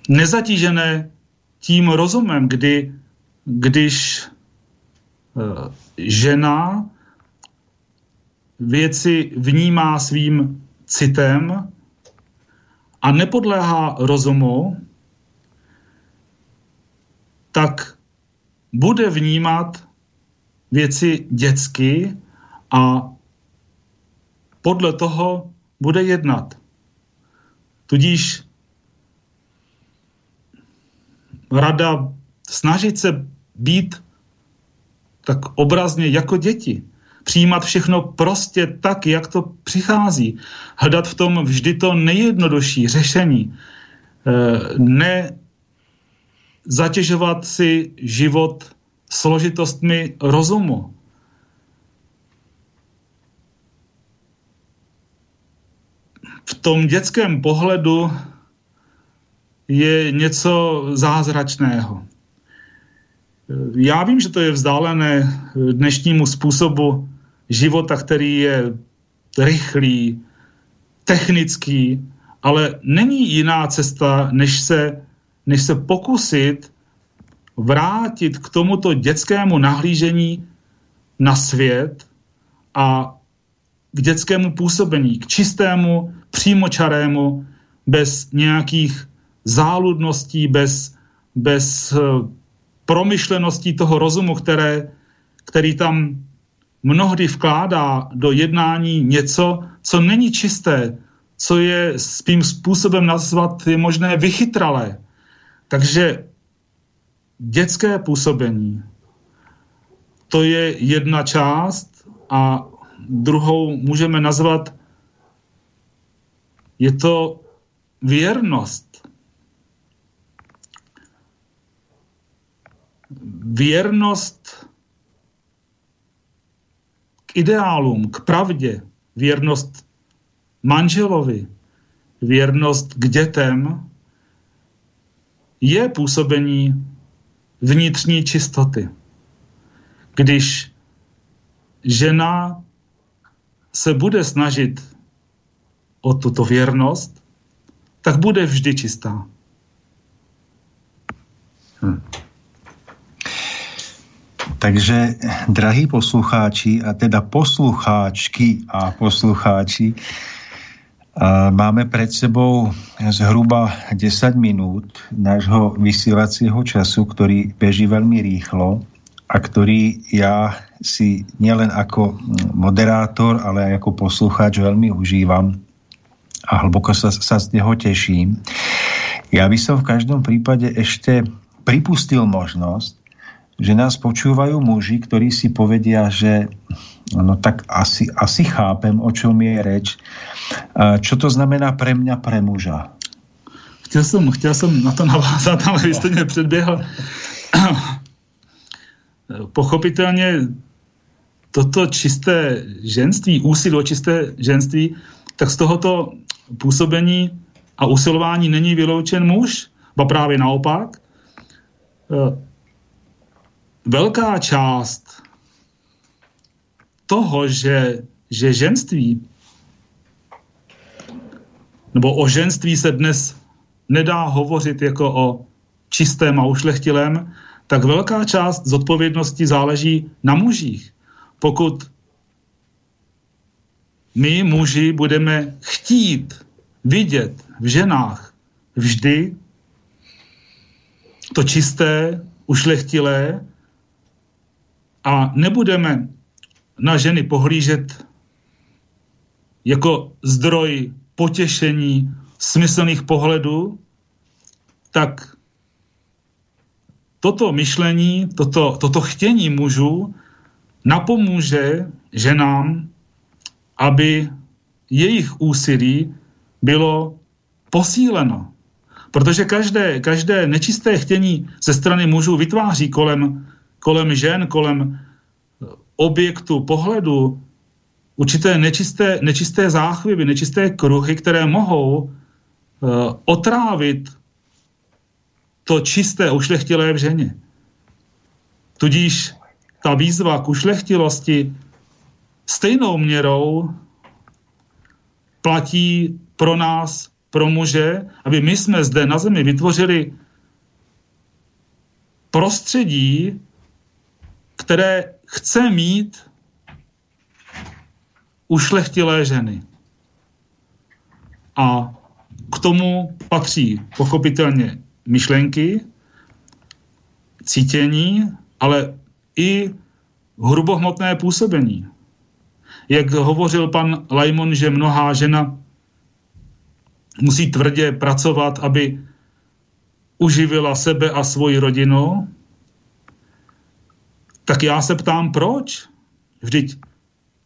nezatížené tím rozumem, kdy když žena věci vnímá svým citem a nepodléhá rozumu, tak bude vnímat věci dětsky a podle toho bude jednat. Tudíž rada snažit se být tak obrazně jako děti. Přijímat všechno prostě tak, jak to přichází. Hledat v tom vždy to nejjednodušší řešení. E, ne zatěžovat si život složitostmi rozumu. V tom dětském pohledu je něco zázračného. Já vím, že to je vzdálené dnešnímu způsobu života, který je rychlý, technický, ale není jiná cesta, než se, než se pokusit vrátit k tomuto dětskému nahlížení na svět a k dětskému působení, k čistému, přímočarému, bez nějakých záludností, bez, bez eh, promyšleností toho rozumu, které, který tam mnohdy vkládá do jednání něco, co není čisté, co je svým způsobem nazvat je možné vychytralé. Takže dětské působení, to je jedna část a druhou můžeme nazvat, je to věrnost věrnost k ideálům, k pravdě, věrnost manželovi, věrnost k dětem, je působení vnitřní čistoty. Když žena se bude snažit o tuto věrnost, tak bude vždy čistá. Hmm. Takže, drahí poslucháči, a teda poslucháčky a poslucháči, máme pred sebou zhruba 10 minút nášho vysielacieho času, ktorý beží veľmi rýchlo a ktorý ja si nielen ako moderátor, ale aj ako poslucháč veľmi užívam a hlboko sa, sa z neho teším. Ja by som v každom prípade ešte pripustil možnosť, že nás počúvajú muži, ktorí si povedia, že no tak asi, asi chápem, o čom je reč. Čo to znamená pre mňa, pre muža? Chtěl jsem, chtěl jsem na to navázat, ale vy jste mě předběhl. Pochopitelně toto čisté ženství, úsilí o čisté ženství, tak z tohoto působení a usilování není vyloučen muž, ba právě naopak velká část toho, že, že ženství nebo o ženství se dnes nedá hovořit jako o čistém a ušlechtilém, tak velká část zodpovědnosti záleží na mužích. Pokud my muži budeme chtít vidět v ženách vždy to čisté, ušlechtilé, a nebudeme na ženy pohlížet jako zdroj potěšení, smyslných pohledů, tak toto myšlení, toto, toto chtění mužů napomůže ženám, aby jejich úsilí bylo posíleno. Protože každé, každé nečisté chtění ze strany mužů vytváří kolem, kolem žen, kolem objektu pohledu určité nečisté, nečisté záchvěvy, nečisté kruhy, které mohou uh, otrávit to čisté ušlechtilé v ženě. Tudíž ta výzva k ušlechtilosti stejnou měrou platí pro nás, pro muže, aby my jsme zde na zemi vytvořili prostředí, které chce mít ušlechtilé ženy. A k tomu patří pochopitelně myšlenky, cítění, ale i hrubohmotné působení. Jak hovořil pan Lajmon, že mnohá žena musí tvrdě pracovat, aby uživila sebe a svoji rodinu, tak já se ptám, proč? Vždyť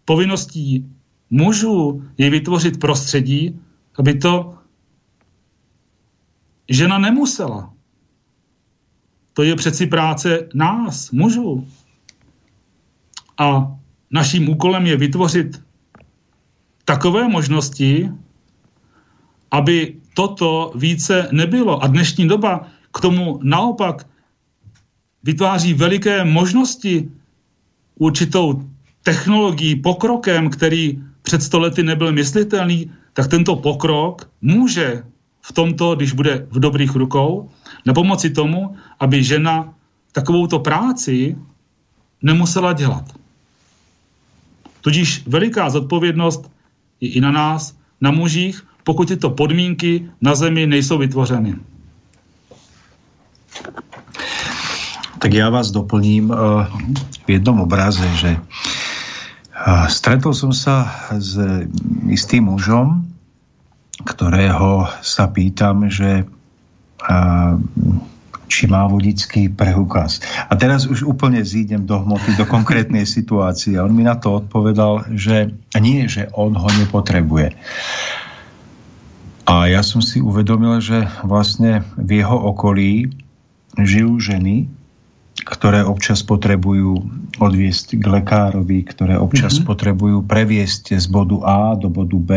povinností mužů je vytvořit prostředí, aby to žena nemusela. To je přeci práce nás, mužů. A naším úkolem je vytvořit takové možnosti, aby toto více nebylo. A dnešní doba k tomu naopak vytváří veliké možnosti určitou technologií, pokrokem, který před stolety nebyl myslitelný, tak tento pokrok může v tomto, když bude v dobrých rukou, na pomoci tomu, aby žena takovouto práci nemusela dělat. Tudíž veliká zodpovědnost je i na nás, na mužích, pokud tyto podmínky na zemi nejsou vytvořeny. Tak já vás doplním uh, v jednom obraze, že uh, stretol som sa s istým mužom, ktorého sa pýtam, že uh, či má vodický preukaz. A teraz už úplne zídem do hmoty, do konkrétnej situácie. A on mi na to odpovedal, že nie, že on ho nepotrebuje. A ja som si uvedomil, že vlastne v jeho okolí žijú ženy, ktoré občas potrebujú odviesť k lekárovi, ktoré občas mm-hmm. potrebujú previesť z bodu A do bodu B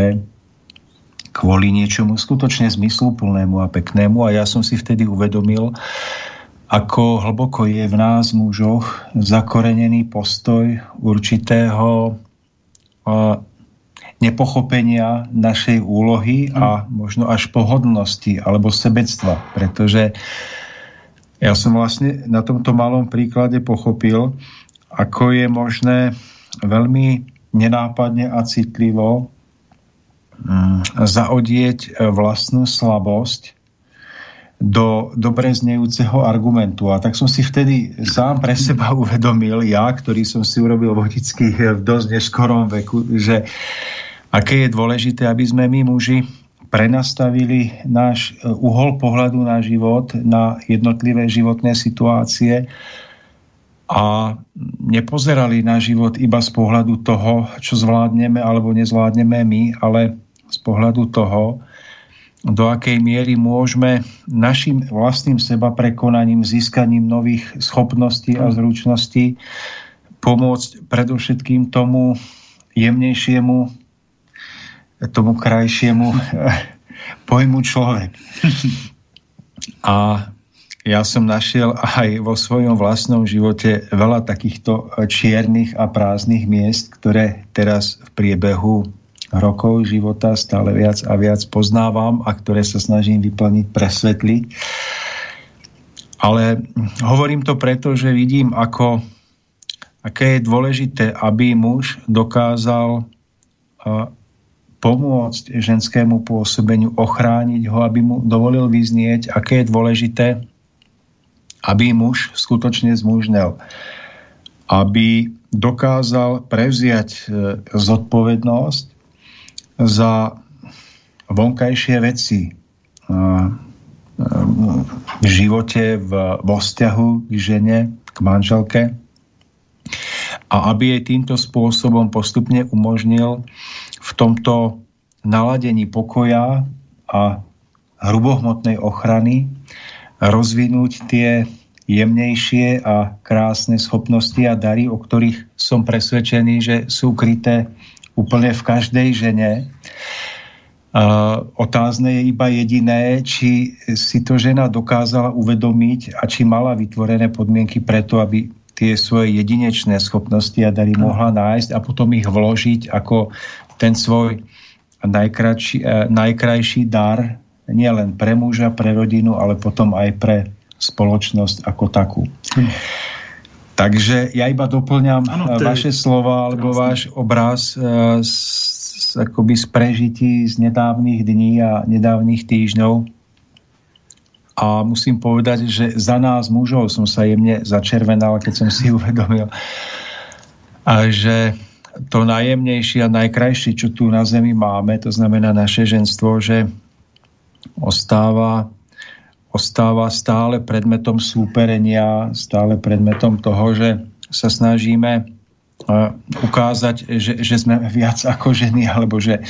kvôli niečomu skutočne zmysluplnému a peknému. A ja som si vtedy uvedomil, ako hlboko je v nás mužoch zakorenený postoj určitého nepochopenia našej úlohy a možno až pohodlnosti alebo sebectva, pretože ja som vlastne na tomto malom príklade pochopil, ako je možné veľmi nenápadne a citlivo mm, zaodieť e, vlastnú slabosť do dobre znejúceho argumentu. A tak som si vtedy sám pre seba uvedomil, ja, ktorý som si urobil vodický v dosť neskorom veku, že aké je dôležité, aby sme my muži prenastavili náš e, uhol pohľadu na život, na jednotlivé životné situácie a nepozerali na život iba z pohľadu toho, čo zvládneme alebo nezvládneme my, ale z pohľadu toho, do akej miery môžeme našim vlastným seba prekonaním, získaním nových schopností a zručností pomôcť predovšetkým tomu jemnejšiemu tomu krajšiemu pojmu človek. A ja som našiel aj vo svojom vlastnom živote veľa takýchto čiernych a prázdnych miest, ktoré teraz v priebehu rokov života stále viac a viac poznávam a ktoré sa snažím vyplniť, presvetliť. Ale hovorím to preto, že vidím, ako, aké je dôležité, aby muž dokázal pomôcť ženskému pôsobeniu, ochrániť ho, aby mu dovolil vyznieť, aké je dôležité, aby muž skutočne zmužnel. Aby dokázal prevziať e, zodpovednosť za vonkajšie veci v živote, v, vo vzťahu k žene, k manželke a aby jej týmto spôsobom postupne umožnil v tomto naladení pokoja a hrubohmotnej ochrany rozvinúť tie jemnejšie a krásne schopnosti a dary, o ktorých som presvedčený, že sú kryté úplne v každej žene. Uh, otázne je iba jediné, či si to žena dokázala uvedomiť a či mala vytvorené podmienky preto, aby tie svoje jedinečné schopnosti a dary mohla nájsť a potom ich vložiť ako ten svoj najkrajší, uh, najkrajší dar nielen pre muža, pre rodinu, ale potom aj pre spoločnosť ako takú. Hm. Takže ja iba doplňam ano, eh, vaše slova alebo váš obraz uh, z, akoby z prežití z nedávnych dní a nedávnych týždňov. A musím povedať, že za nás mužov som sa jemne začervenal, keď som si uvedomil, a že to najjemnejšie a najkrajšie, čo tu na Zemi máme, to znamená naše ženstvo, že ostáva ostáva stále predmetom súperenia, stále predmetom toho, že sa snažíme uh, ukázať, že, že sme viac ako ženy, alebo že,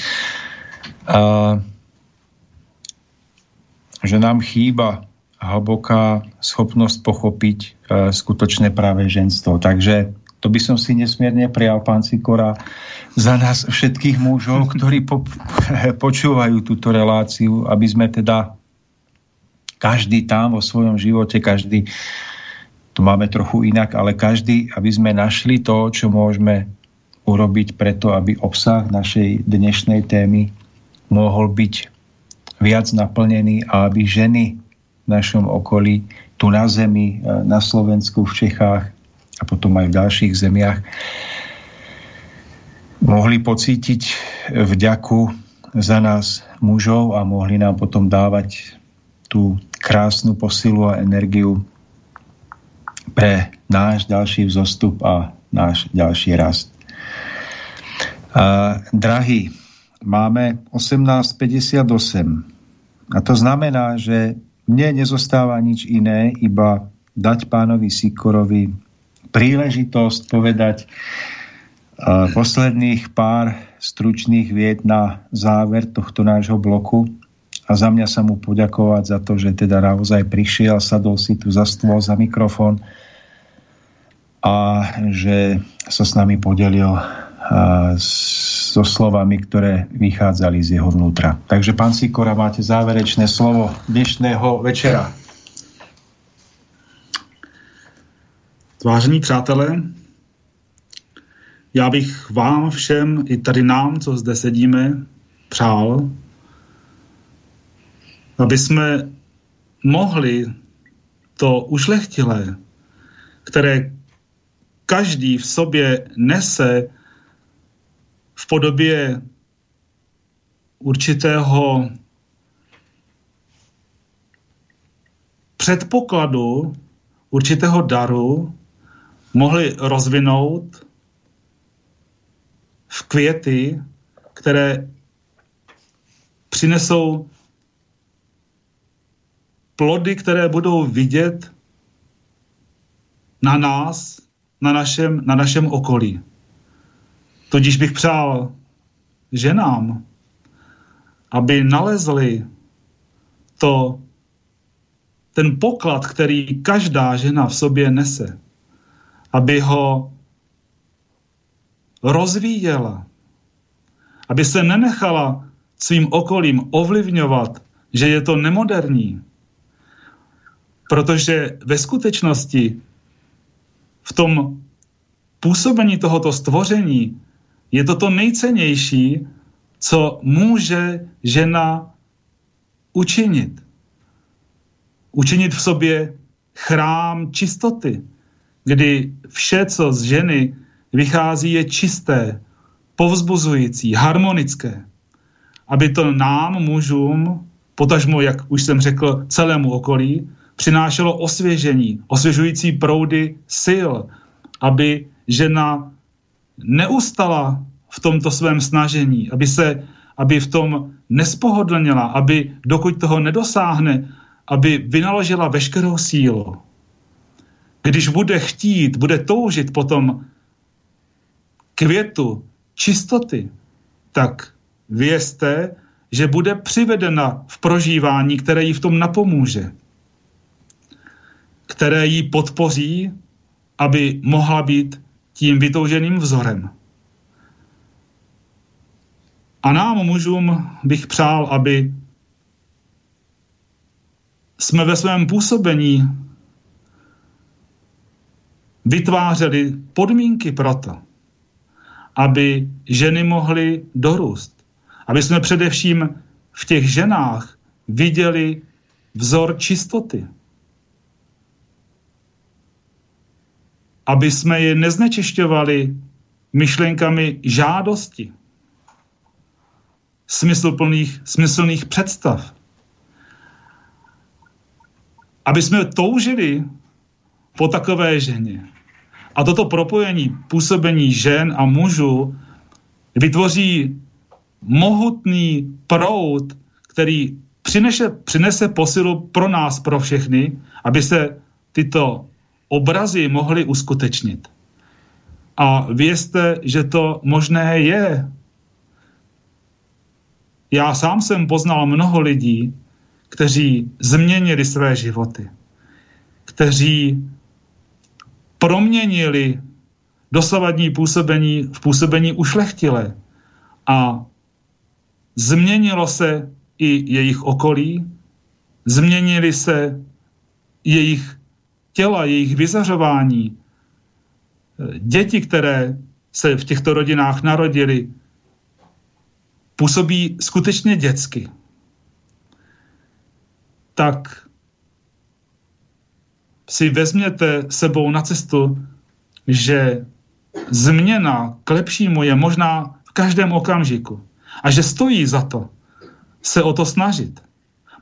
uh, že nám chýba hlboká schopnosť pochopiť uh, skutočné práve ženstvo. Takže to by som si nesmierne prijal, pán Sikora, za nás všetkých mužov, ktorí po, počúvajú túto reláciu, aby sme teda každý tam vo svojom živote, každý, to máme trochu inak, ale každý, aby sme našli to, čo môžeme urobiť preto, aby obsah našej dnešnej témy mohol byť viac naplnený a aby ženy v našom okolí, tu na zemi, na Slovensku, v Čechách a potom aj v ďalších zemiach, mohli pocítiť vďaku za nás mužov a mohli nám potom dávať tú krásnu posilu a energiu pre náš ďalší vzostup a náš ďalší rast. A, drahí, máme 18.58 a to znamená, že mne nezostáva nič iné, iba dať pánovi Sikorovi príležitosť povedať uh, posledných pár stručných vied na záver tohto nášho bloku a za mňa sa mu poďakovať za to, že teda naozaj prišiel, sadol si tu za stôl, za mikrofón a že sa s nami podelil so slovami, ktoré vychádzali z jeho vnútra. Takže pán Sikora, máte záverečné slovo dnešného večera. Vážení přátelé, já bych vám všem, i tady nám, co zde sedíme, přál, aby jsme mohli to ušlechtilé, které každý v sobě nese v podobě určitého předpokladu, určitého daru, mohli rozvinout v květy, které přinesou plody, které budou vidět na nás, na našem, na našem okolí. Tudíž bych přál ženám, aby nalezli to, ten poklad, který každá žena v sobě nese, aby ho rozvíjela, aby se nenechala svým okolím ovlivňovat, že je to nemoderní, Protože ve skutečnosti v tom působení tohoto stvoření je to to nejcennější, co může žena učinit. Učinit v sobě chrám čistoty, kdy vše, co z ženy vychází, je čisté, povzbuzující, harmonické. Aby to nám, mužům, potažmo, jak už jsem řekl, celému okolí, přinášelo osvěžení, osvěžující proudy sil, aby žena neustala v tomto svém snažení, aby se, aby v tom nespohodlnila, aby dokud toho nedosáhne, aby vynaložila veškerou sílu. Když bude chtít, bude toužit potom květu čistoty, tak vězte, že bude přivedena v prožívání, které jí v tom napomůže, které jí podpoří, aby mohla být tím vytouženým vzorem. A nám, mužům, bych přál, aby jsme ve svém působení vytvářeli podmínky pro to, aby ženy mohly dorůst. Aby jsme především v těch ženách viděli vzor čistoty. Aby jsme je neznečišťovali myšlenkami žádosti, smysluplných, smyslných představ. Aby jsme toužili po takové ženě. A toto propojení působení žen a mužů vytvoří mohutný proud, který přinese, přinese posilu pro nás, pro všechny, aby se tyto obrazy mohly uskutečnit. A vězte, že to možné je. Já sám jsem poznal mnoho lidí, kteří změnili své životy, kteří proměnili dosavadní působení v působení ušlechtilé a změnilo se i jejich okolí, změnili se jejich těla, jejich vyzařování. Děti, které se v těchto rodinách narodily, působí skutečně dětsky. Tak si vezměte sebou na cestu, že změna k lepšímu je možná v každém okamžiku. A že stojí za to se o to snažit.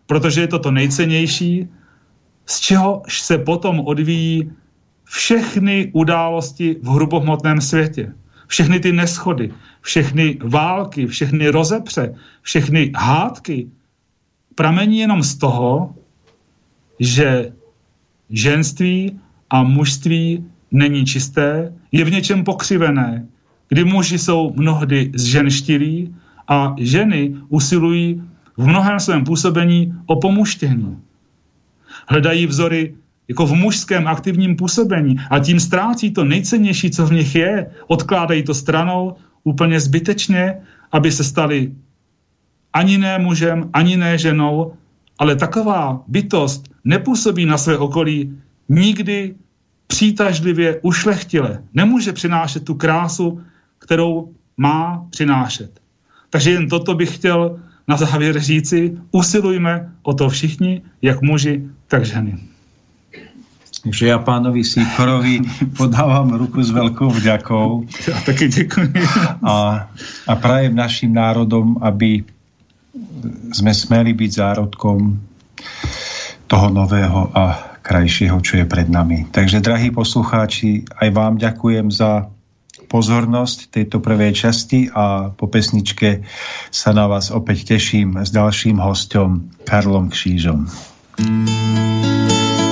Protože je to to nejcennější, z čeho se potom odvíjí všechny události v hrubohmotném světě. Všechny ty neschody, všechny války, všechny rozepře, všechny hádky pramení jenom z toho, že ženství a mužství není čisté, je v něčem pokřivené, kdy muži jsou mnohdy zženštilí a ženy usilují v mnohém svém působení o pomuštění. Hledají vzory jako v mužském aktivním působení a tím ztrácí to nejcennější, co v nich je. Odkládají to stranou úplně zbytečně, aby se stali ani ne mužem, ani ne ženou, ale taková bytost nepůsobí na své okolí nikdy přítažlivě ušlechtile. Nemůže přinášet tu krásu, kterou má přinášet. Takže jen toto bych chtěl na závěr říci, usilujme o to všichni, jak muži, tak ženy. Takže já pánovi Síkorovi podávám ruku s velkou vďakou. Já taky děkuji. A, a prajem našim národom, aby sme smeli byť zárodkom toho nového a krajšieho, čo je pred nami. Takže, drahí poslucháči, aj vám ďakujem za pozornosť tejto prvej časti a po pesničke sa na vás opäť teším s ďalším hostom Karlom Kšížom. tiekla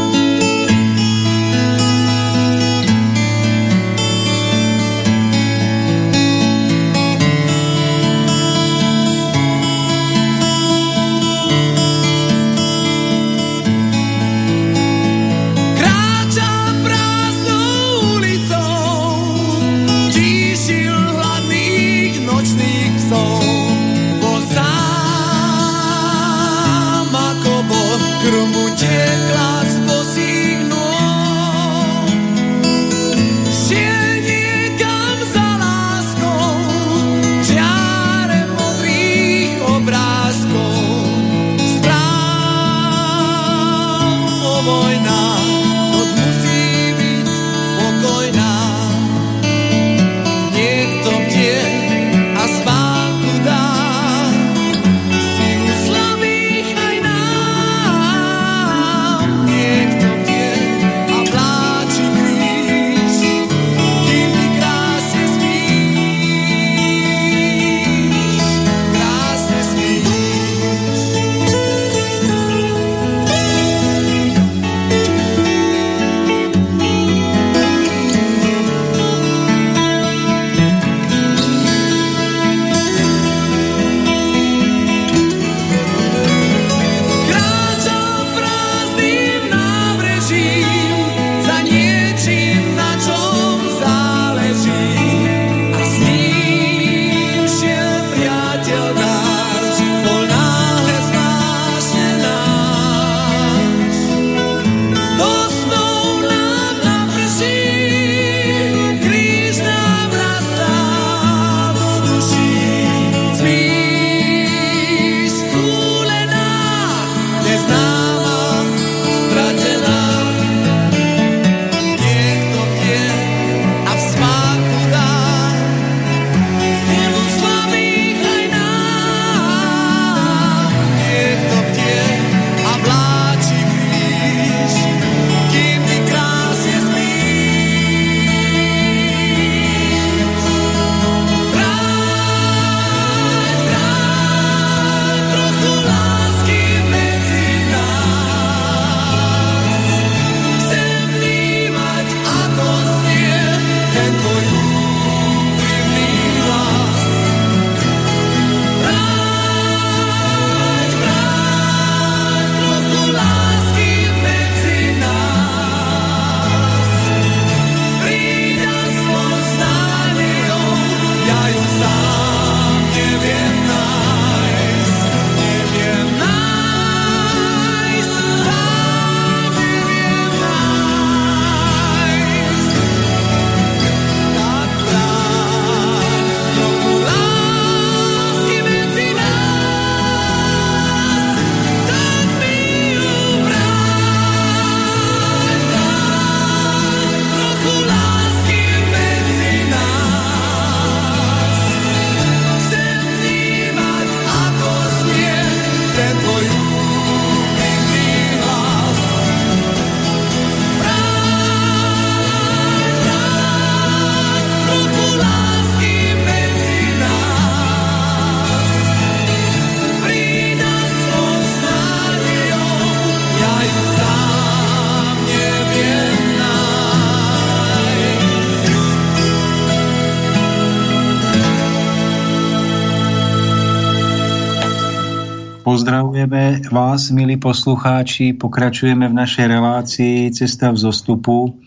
vás, milí poslucháči, pokračujeme v našej relácii Cesta v zostupu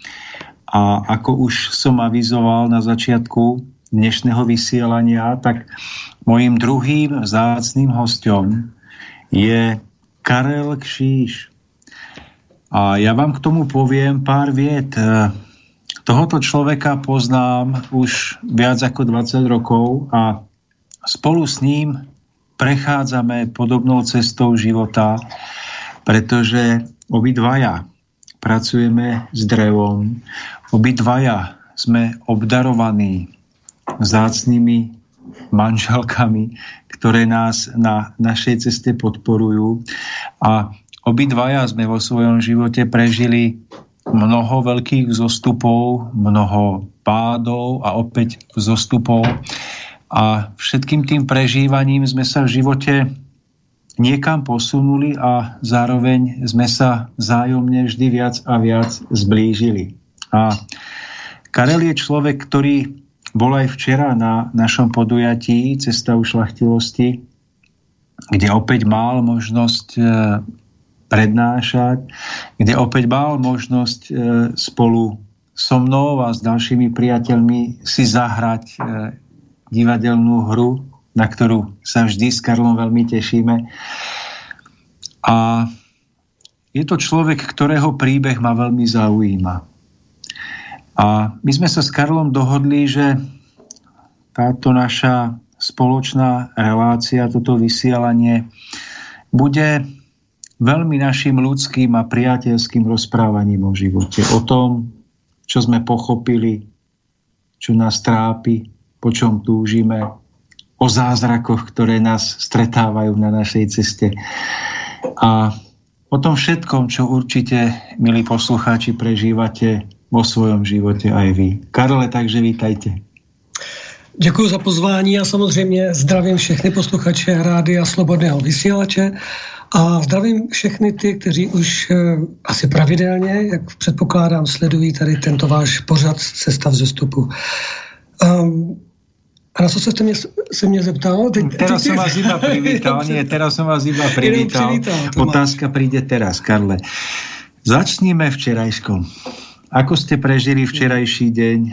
a ako už som avizoval na začiatku dnešného vysielania, tak mojim druhým zácným hostom je Karel Kšíš. A ja vám k tomu poviem pár viet. Tohoto človeka poznám už viac ako 20 rokov a spolu s ním prechádzame podobnou cestou života, pretože obidvaja pracujeme s drevom, obidvaja sme obdarovaní zácnými manželkami, ktoré nás na našej ceste podporujú a obidvaja sme vo svojom živote prežili mnoho veľkých zostupov, mnoho pádov a opäť zostupov a všetkým tým prežívaním sme sa v živote niekam posunuli a zároveň sme sa zájomne vždy viac a viac zblížili. A Karel je človek, ktorý bol aj včera na našom podujatí Cesta ušlachtilosti, kde opäť mal možnosť e, prednášať, kde opäť mal možnosť e, spolu so mnou a s ďalšími priateľmi si zahrať e, divadelnú hru, na ktorú sa vždy s Karlom veľmi tešíme. A je to človek, ktorého príbeh ma veľmi zaujíma. A my sme sa s Karlom dohodli, že táto naša spoločná relácia, toto vysielanie bude veľmi našim ľudským a priateľským rozprávaním o živote. O tom, čo sme pochopili, čo nás trápi, po čom túžime, o zázrakoch, ktoré nás stretávajú na našej ceste. A o tom všetkom, čo určite, milí poslucháči, prežívate vo svojom živote aj vy. Karole, takže vítajte. Děkuji za pozvání a samozřejmě zdravím všechny posluchače a Slobodného vysílače a zdravím všechny ty, kteří už eh, asi pravidelně, jak předpokládám, sledují tady tento váš pořad Cesta v zestupu. Um, a na co se mě, se mě zeptal? Teď, teraz som vás iba privítal, nie, teraz som vás iba privítal. Otázka príde teraz, Karle. Začníme včerajškom. Ako ste prežili včerajší deň? E,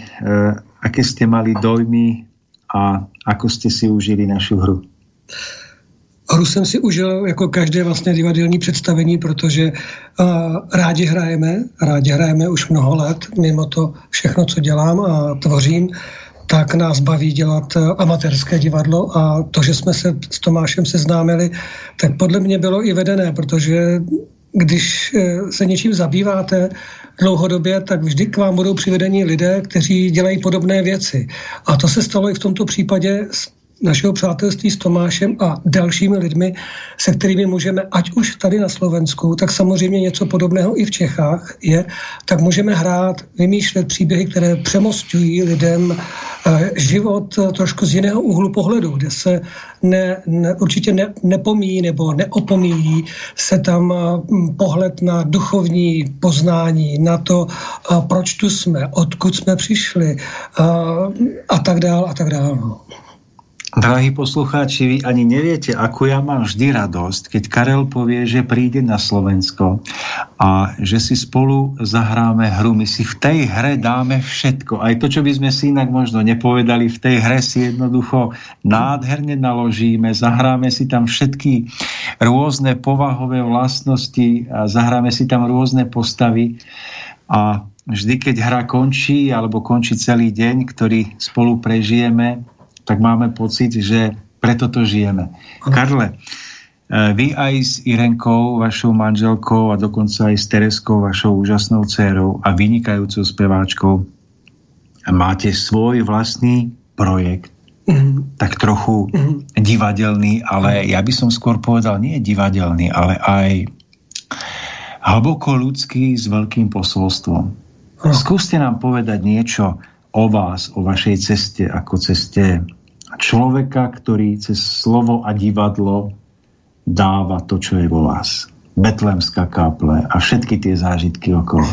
aké ste mali dojmy a ako ste si užili našu hru? Hru jsem si užil jako každé vlastně divadelní představení, protože uh, rádi hrajeme, rádi hrajeme už mnoho let, mimo to všechno, co dělám a tvořím, tak nás baví dělat eh, amatérské divadlo a to, že jsme se s Tomášem seznámili, tak podle mě bylo i vedené, protože když eh, se něčím zabýváte dlouhodobě, tak vždy k vám budou přivedení lidé, kteří dělají podobné věci. A to se stalo i v tomto případě s našeho přátelství s Tomášem a dalšími lidmi, se kterými můžeme, ať už tady na Slovensku, tak samozřejmě něco podobného i v Čechách je, tak můžeme hrát, vymýšlet příběhy, které přemostují lidem eh, život trošku z jiného úhlu pohledu, kde se ne, ne, určitě ne, nepomíjí nebo neopomíjí se tam hm, pohled na duchovní poznání, na to, eh, proč tu jsme, odkud jsme přišli a, eh, tak dál a tak dál. Drahí poslucháči, vy ani neviete, ako ja mám vždy radosť, keď Karel povie, že príde na Slovensko a že si spolu zahráme hru. My si v tej hre dáme všetko. Aj to, čo by sme si inak možno nepovedali, v tej hre si jednoducho nádherne naložíme, zahráme si tam všetky rôzne povahové vlastnosti a zahráme si tam rôzne postavy a vždy, keď hra končí alebo končí celý deň, ktorý spolu prežijeme, tak máme pocit, že preto to žijeme. Karle, eh, vy aj s Irenkou, vašou manželkou a dokonca aj s Tereskou, vašou úžasnou dcerou a vynikajúcou speváčkou máte svoj vlastný projekt, mm. tak trochu mm. divadelný, ale ja by som skôr povedal nie divadelný, ale aj hlboko ľudský s veľkým posolstvom. Skúste nám povedať niečo o vás, o vašej ceste, ako ceste človeka, ktorý cez slovo a divadlo dáva to, čo je vo vás. Betlemská káple a všetky tie zážitky okolo.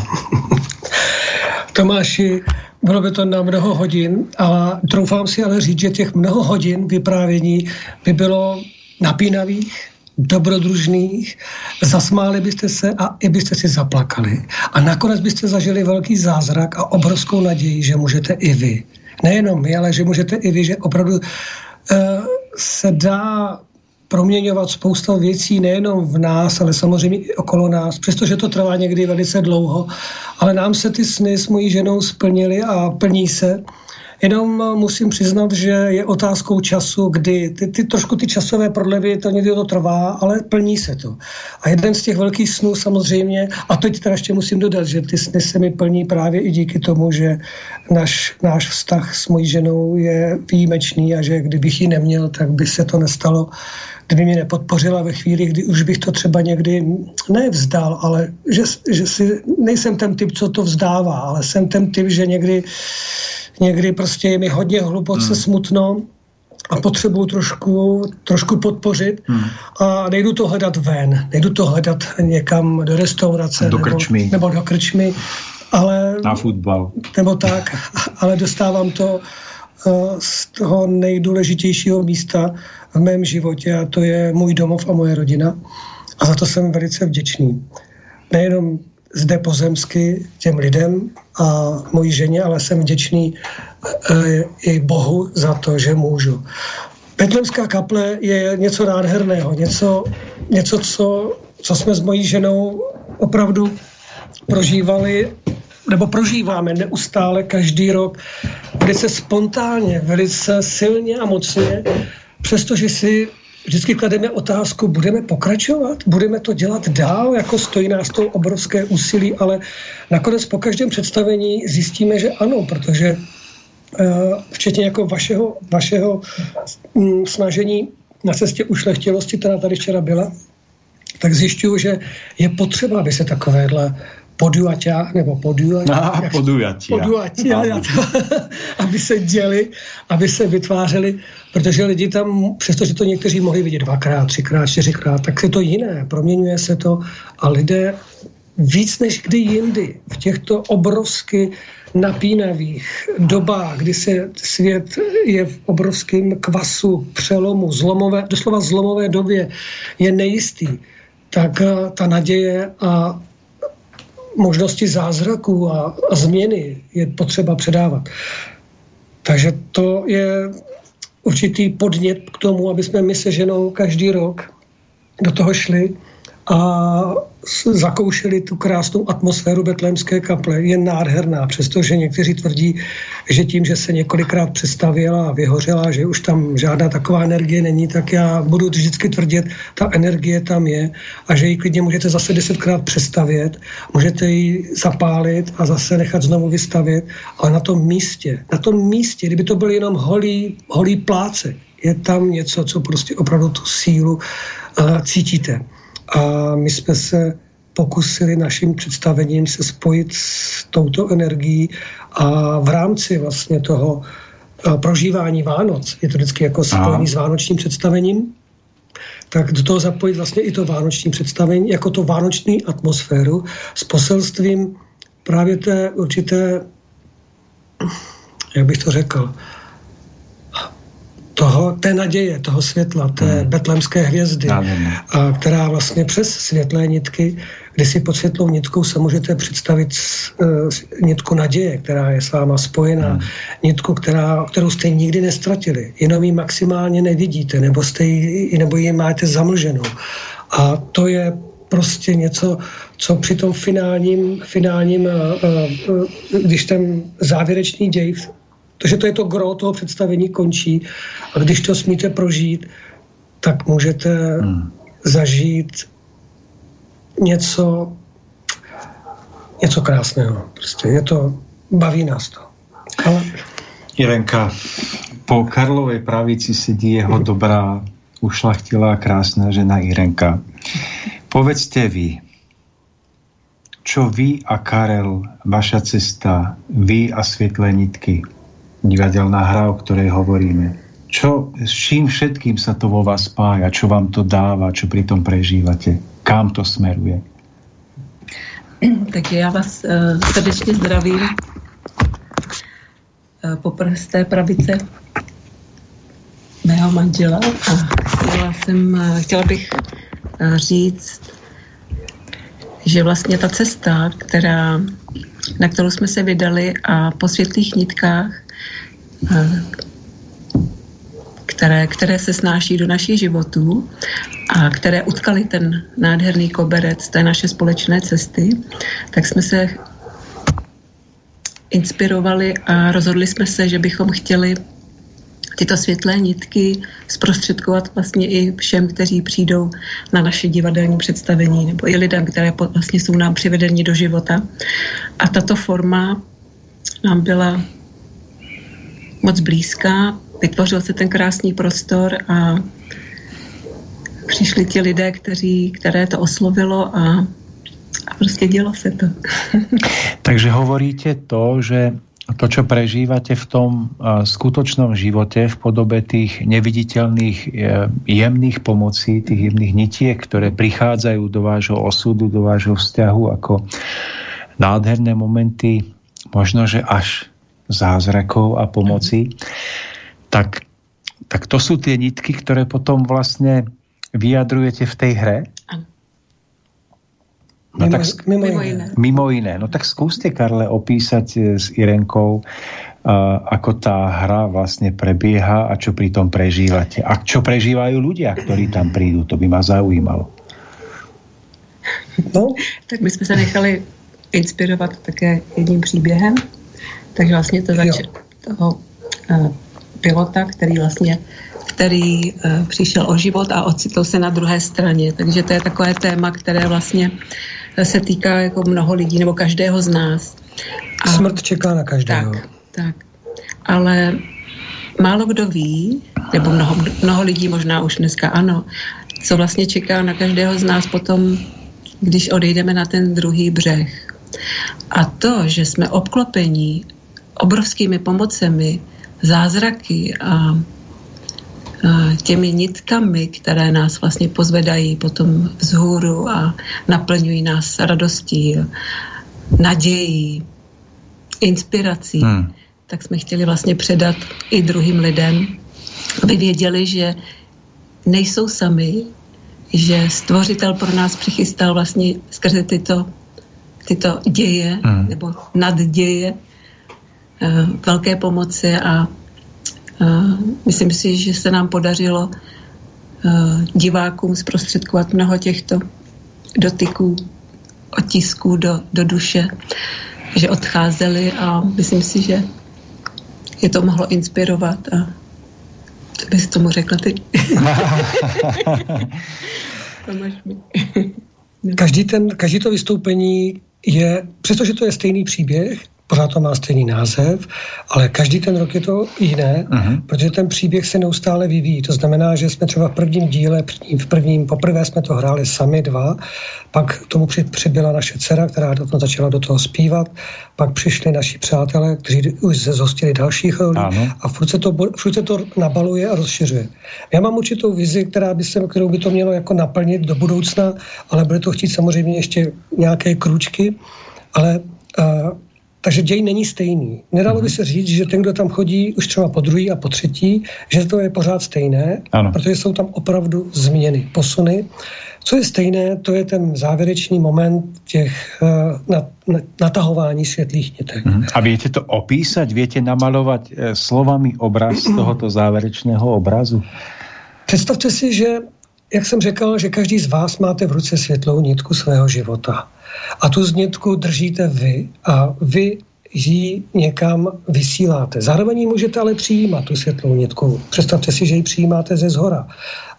Tomáši, bylo by to na mnoho hodin a troufám si ale říct, že těch mnoho hodin vyprávění by bylo napínavých, dobrodružných, zasmáli byste se a i byste si zaplakali. A nakonec byste zažili velký zázrak a obrovskou naději, že můžete i vy. Nejenom my, ale že můžete i vy, že opravdu uh, se dá proměňovat spousta věcí nejenom v nás, ale samozřejmě i okolo nás, přestože to trvá někdy velice dlouho, ale nám se ty sny s mojí ženou splnily a plní se. Jenom musím přiznat, že je otázkou času, kdy ty, ty trošku ty časové prodlevy, to někdy to trvá, ale plní se to. A jeden z těch velkých snů samozřejmě, a teď teda ještě musím dodat, že ty sny se mi plní právě i díky tomu, že náš, náš vztah s mojí ženou je výjimečný a že kdybych ji neměl, tak by se to nestalo kdyby mě nepodpořila ve chvíli, kdy už bych to třeba někdy nevzdal, ale že, že si nejsem ten typ, co to vzdává, ale jsem ten typ, že někdy někdy prostě je mi hodně hluboce hmm. smutno a potřebuju trošku, trošku podpořit hmm. a nejdu to hledat ven, nejdu to hledat někam do restaurace do krčmy. Nebo, nebo do krčmy, ale... Na fotbal. Nebo tak, ale dostávám to uh, z toho nejdůležitějšího místa v mém životě a to je můj domov a moje rodina a za to jsem velice vděčný. Nejenom zde pozemsky těm lidem a mojí ženě, ale jsem vděčný e, i Bohu za to, že můžu. Betlemská kaple je něco nádherného, něco, něco co, co jsme s mojí ženou opravdu prožívali nebo prožíváme neustále každý rok velice spontánně, velice silně a mocně, přestože si vždycky klademe otázku, budeme pokračovat, budeme to dělat dál, jako stojí nás to obrovské úsilí, ale nakonec po každém představení zjistíme, že ano, protože eh, včetně jako vašeho, vašeho mm, snažení na cestě ušlechtilosti, která tady včera byla, tak zjišťuju, že je potřeba, aby se takovéhle podujaťa, nebo podujaťa, no, podujaťa. podujaťa aby se děli, aby se vytvářeli, protože lidi tam, přestože to někteří mohli vidět dvakrát, třikrát, čtyřikrát, tak je to jiné, proměňuje se to a lidé víc než kdy jindy v těchto obrovsky napínavých dobách, kdy se svět je v obrovském kvasu, přelomu, zlomové, doslova zlomové době, je nejistý, tak eh, ta naděje a možnosti zázraků a, a změny je potřeba předávat. Takže to je určitý podnět k tomu, aby jsme my se ženou každý rok do toho šli a zakoušeli tu krásnou atmosféru betlémské kaple. Je nádherná, přestože někteří tvrdí, že tím, že se několikrát přestavěla a vyhořela, že už tam žádná taková energie není, tak já budu vždycky tvrdit, ta energie tam je a že ji klidně můžete zase desetkrát přestavět, můžete ji zapálit a zase nechat znovu vystavět, ale na tom místě, na tom místě, kdyby to byl jenom holý, holý pláce, je tam něco, co prostě opravdu tu sílu uh, cítíte. A my jsme se pokusili naším představením se spojit s touto energií a v rámci vlastně toho prožívání Vánoc, je to vždycky jako spojení s vánočním představením, tak do toho zapojit vlastně i to vánoční představení, jako to vánoční atmosféru s poselstvím právě té určité, jak bych to řekl, toho, té naděje, toho světla, té hmm. betlemské hvězdy, a, která vlastně přes světlé nitky, kdy si pod světlou nitkou se můžete představit uh, nitku naděje, která je s váma spojená, hmm. nitku, která, kterou jste nikdy nestratili, jenom ji maximálně nevidíte, nebo, jste ji, nebo ji máte zamlženou. A to je prostě něco, co při tom finálním, finálním uh, uh, když ten závěrečný děj takže to je to gro toho představení končí a když to smíte prožít, tak můžete hmm. zažít něco, něco krásného. Prostě je to, baví nás to. Ale... Irenka, po Karlovej pravici sedí jeho dobrá, ušlachtilá, krásná žena Irenka. Povedzte vy, čo vy a Karel, vaša cesta, vy a svetlé nitky, divadelná hra, o ktorej hovoríme. Čo, s čím všetkým sa to vo vás spája? Čo vám to dáva? Čo pri tom prežívate? Kam to smeruje? Tak já vás uh, srdečně zdravím uh, poprvé z té pravice mého manžela a chtěla, jsem, uh, chtěla bych eh, říct, že vlastně ta cesta, která, na kterou jsme se vydali a po světlých nitkách, eh, které, které se snáší do našich životů a které utkali ten nádherný koberec té naše společné cesty, tak jsme se inspirovali a rozhodli jsme se, že bychom chtěli tyto světlé nitky zprostředkovat vlastně i všem, kteří přijdou na naše divadelní představení, nebo i lidem, které vlastně jsou nám přivedeni do života. A tato forma nám byla moc blízká, vytvořil se ten krásný prostor a přišli ti lidé, kteří, které to oslovilo a, a prostě dělo se to. Takže hovoríte to, že to, čo prežívate v tom skutočnom živote v podobe tých neviditeľných uh, jemných pomocí, tých jemných nitiek, ktoré prichádzajú do vášho osudu, do vášho vzťahu ako nádherné momenty, možno, že až zázrakov a pomoci, tak, tak to sú tie nitky, ktoré potom vlastne vyjadrujete v tej hre? Ano. No mimo, tak, mimo, Mimo iné. iné. mimo iné. No tak skúste, Karle, opísať e, s Irenkou, uh, ako tá hra vlastne prebieha a čo pri tom prežívate. A čo prežívajú ľudia, ktorí tam prídu, to by ma zaujímalo. No, Tak my jsme se nechali inspirovat také jedním příběhem. Takže vlastně to zač- toho uh, pilota, který vlastně který uh, přišel o život a ocitl se na druhé straně. Takže to je takové téma, které vlastně eh, se týká jako mnoho lidí nebo každého z nás. A, smrt čeká na každého. tak, tak. Ale málo kdo ví, nebo mnoho, mnoho lidí možná už dneska ano, co vlastně čeká na každého z nás potom, když odejdeme na ten druhý břeh. A to, že jsme obklopení obrovskými pomocemi, zázraky a, a těmi nitkami, které nás vlastně pozvedají potom vzhůru a naplňují nás radostí, nadějí, inspirací, Hmm. tak jsme chtěli vlastně předat i druhým lidem, aby věděli, že nejsou sami, že stvořitel pro nás přichystal vlastně skrze tyto, tyto děje Hmm. nebo nadděje velké pomoci a eh, myslím si, že se nám podařilo eh, divákům zprostředkovat mnoho těchto dotyků, otisků do, do duše, že odcházeli a myslím si, že je to mohlo inspirovat a co bys tomu řekla ty? Každý, ten, každý to vystoupení je, přestože to je stejný příběh, pořád to má stejný název, ale každý ten rok je to jiné, Mhm. protože ten příběh se neustále vyvíjí. To znamená, že jsme třeba v prvním díle, v prvním, poprvé jsme to hráli sami dva, pak k tomu při, přibyla naše dcera, která do toho začala do toho zpívat, pak přišli naši přátelé, kteří už se zhostili dalších rolí Ano. a furt se, to, furt se to nabaluje a rozšiřuje. Já mám určitou vizi, která by se, kterou by to mělo jako naplnit do budoucna, ale bude to chtít samozřejmě ještě nějaké krůčky, ale uh, takže děj není stejný. Nedalo by se říct, že ten, kdo tam chodí už třeba po druhý a po třetí, že to je pořád stejné, Ano. protože jsou tam opravdu změny, posuny. Co je stejné, to je ten závěrečný moment těch na, na, natahování světlých nitek. Mhm. A viete to opísať? Viete namalovať e, slovami obraz tohoto záverečného obrazu? Představte si, že, jak jsem řekl, že každý z vás máte v ruce světlou nitku svého života. A tu nitku držíte vy a vy ji někam vysíláte. Zároveň ji můžete ale přijímat, tu světlou nitku. Představte si, že ji přijímáte ze zhora.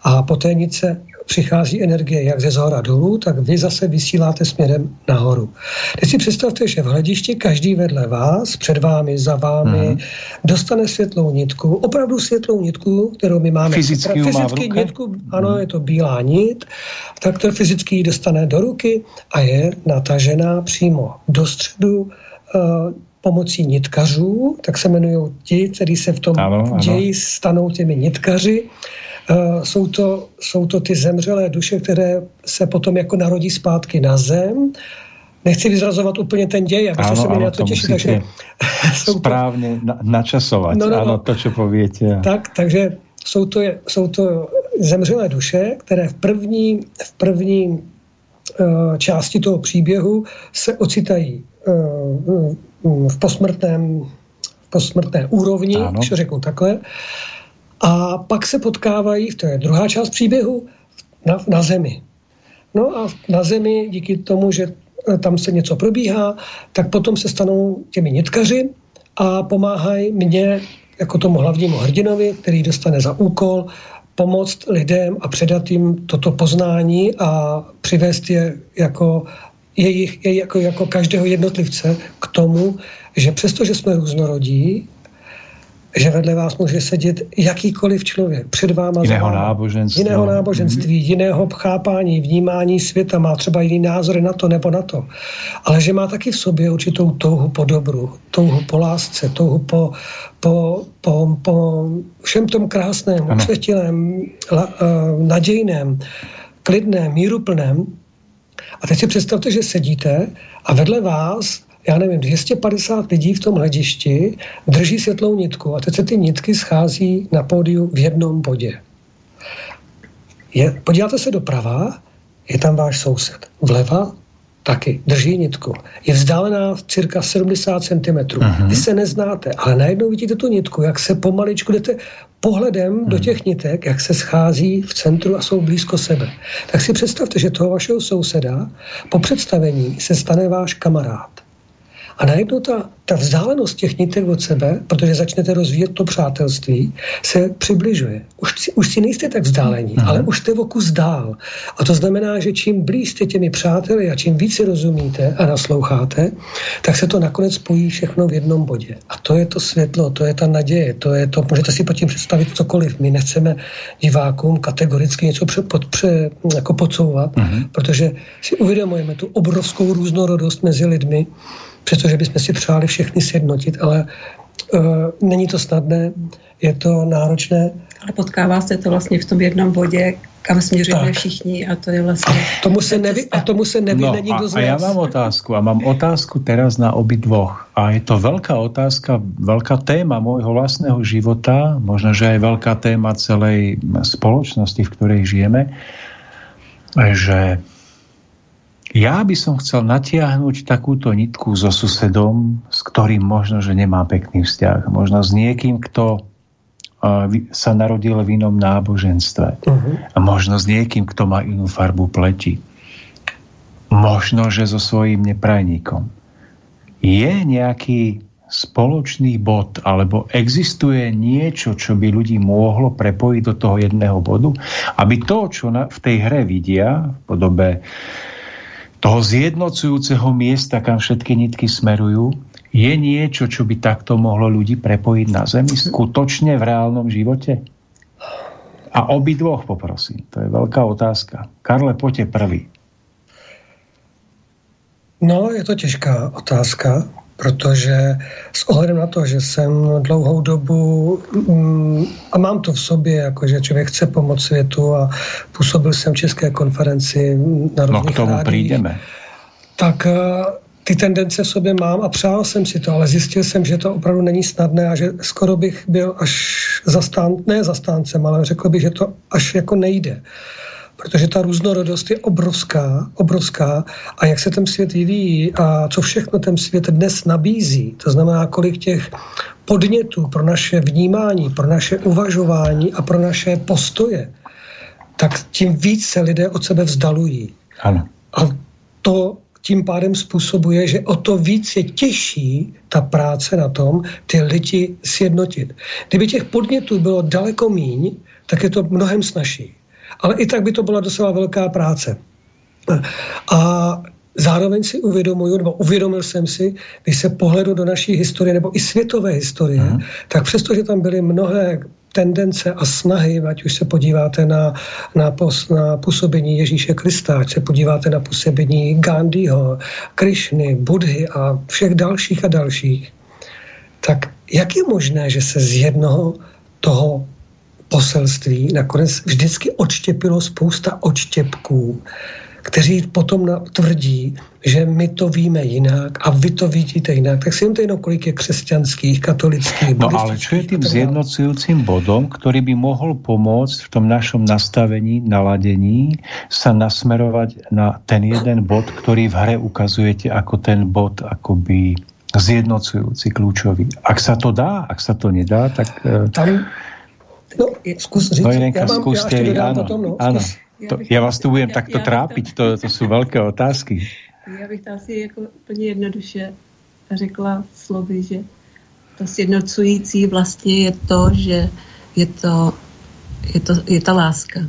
A po té nitce přichází energie jak ze zhora dolů, tak vy zase vysíláte směrem nahoru. Teď si představte, že v hledišti každý vedle vás, před vámi, za vámi, Mhm. dostane světlou nitku, opravdu světlou nitku, kterou my máme. Fyzicky má Fyzicky ruke? nitku, ano, je to bílá nit, tak to fyzicky ji dostane do ruky a je natažená přímo do středu uh, pomocí nitkařů, tak se jmenují ti, kteří se v tom Ano, ano. ději stanou těmi nitkaři. Uh, jsou, to, jsou to ty zemřelé duše, které se potom jako narodí zpátky na zem. Nechci vyzrazovat úplně ten děj, Áno, se áno, na to musíte Takže jsou to, správne na, načasovať. No, no, no. Áno, to, čo poviete. tak, takže jsou to, jsou to zemřelé duše, které v první, v první eh, části toho příběhu se ocitají eh, v posmrtném, v posmrtné úrovni, Ano. když řeknu takhle, a pak se potkávají, to je druhá část příběhu, na, na zemi. No a na zemi díky tomu, že eh, tam se něco probíhá, tak potom se stanou těmi nitkaři a pomáhají mně jako tomu hlavnímu hrdinovi, který dostane za úkol pomoct lidem a předat jim toto poznání a přivést je jako jejich, je jako, jako každého jednotlivce k tomu, že přestože jsme různorodí, že vedle vás může sedět jakýkoliv člověk před váma. Jiného váma. náboženstva. Jiného náboženství, jiného chápání, vnímání světa, má třeba jiný názory na to nebo na to. Ale že má taky v sobě určitou touhu po dobru, touhu po lásce, touhu po, po, po, po všem tom krásném, ušlechtilém, eh, nadějném, klidném, míruplném. A teď si představte, že sedíte a vedle vás, já nevím, 250 lidí v tom hledišti drží světlou nitku a teď se ty nitky schází na pódiu v jednom bodě. Je, podíváte se doprava, je tam váš soused. Vleva taky drží nitku. Je vzdálená cirka 70 cm. Vy se neznáte, ale najednou vidíte tu nitku, jak se pomaličku jdete pohledem do těch nitek, jak se schází v centru a jsou blízko sebe. Tak si představte, že toho vašeho souseda po představení se stane váš kamarád. A najednou ta, ta vzdálenost těch nitek od sebe, protože začnete rozvíjet to přátelství, se přibližuje. Už, si- už si nejste tak vzdálení, ale už jste o kus dál. A to znamená, že čím blíž jste těmi přáteli a čím víc si rozumíte a nasloucháte, tak se to nakonec spojí všechno v jednom bodě. A to je to světlo, to je ta naděje, to je to, můžete si pod tím představit cokoliv. My nechceme divákům kategoricky něco pře, pod, pře, jako podsouvat, protože si uvědomujeme tu obrovskou různorodost mezi lidmi, přestože bychom si přáli všechny sjednotit, ale uh, není to snadné, je to náročné. Ale potkává se to vlastně v tom jednom bodě, kam směřujeme Tak. všichni a to je vlastně... Tomu se neví, a tomu se nevyhne No, nikdo a, a nás. mám otázku a mám otázku teraz na obidvoch. A je to veľká otázka, veľká téma môjho vlastného života, možno, že aj veľká téma celej spoločnosti, v ktorej žijeme, že ja by som chcel natiahnuť takúto nitku so susedom, s ktorým možno, že nemá pekný vzťah. Možno s niekým, kto sa narodil v inom náboženstve. Uh-huh. A možno s niekým, kto má inú farbu pleti. Možno, že so svojím neprajníkom. Je nejaký spoločný bod, alebo existuje niečo, čo by ľudí mohlo prepojiť do toho jedného bodu, aby to, čo na, v tej hre vidia, v podobe toho zjednocujúceho miesta, kam všetky nitky smerujú, je niečo, čo by takto mohlo ľudí prepojiť na Zemi skutočne v reálnom živote? A obidvoch poprosím. To je veľká otázka. Karle, poďte prvý. No, je to těžká otázka, protože s ohledem na to, že jsem dlouhou dobu mm, a mám to v sobě, jako že člověk chce pomoct světu a působil jsem v České konferenci na No k tomu rádiích, prídeme. tak eh, ty tendence v sobě mám a přál jsem si to, ale zjistil jsem, že to opravdu není snadné a že skoro bych byl až zastán, ne zastáncem, ale řekl bych, že to až jako nejde. Protože ta různorodost je obrovská, obrovská a jak se ten svět vyvíjí a co všechno ten svět dnes nabízí, to znamená, kolik těch podnětů pro naše vnímání, pro naše uvažování a pro naše postoje, tak tím víc se lidé od sebe vzdalují. Áno. A to tím pádem způsobuje, že o to víc je těžší ta práce na tom ty lidi sjednotit. Kdyby těch podnětů bylo daleko míň, tak je to mnohem snažší. Ale i tak by to byla docela velká práce. A zároveň si uvědomuju, nebo uvědomil jsem si, když se pohledu do naší historie, nebo i světové historie, Mhm. tak přestože tam byly mnohé tendence a snahy, ať už se podíváte na, na, pos, na působení Ježíše Krista, ať se podíváte na působení Gandhiho, Krishny, Budhy a všech dalších a dalších, tak jak je možné, že se z jednoho toho poselství nakonec vždycky odštěpilo spousta odštěpků, kteří potom tvrdí, že my to víme jinak a vy to vidíte jinak, tak si jen to jenom, kolik je křesťanských, katolických, No ale čo je tým zjednocujúcim bodom, ktorý by mohol pomôcť v tom našom nastavení, naladení sa nasmerovať na ten jeden bod, ktorý v hre ukazujete ako ten bod akoby zjednocujúci, kľúčový. Ak sa to dá, ak sa to nedá, tak... eh, Tam, no, zkus říct, No Jirenka, já, mám, já skúste, ještě dodám áno, potom, no, zkus. To, ja vás tu budem takto já trápiť, to, to sú veľké otázky. Já bych to asi jako úplně jednoduše řekla slovy, že to sjednocující vlastně je to, že je to, je to je ta láska.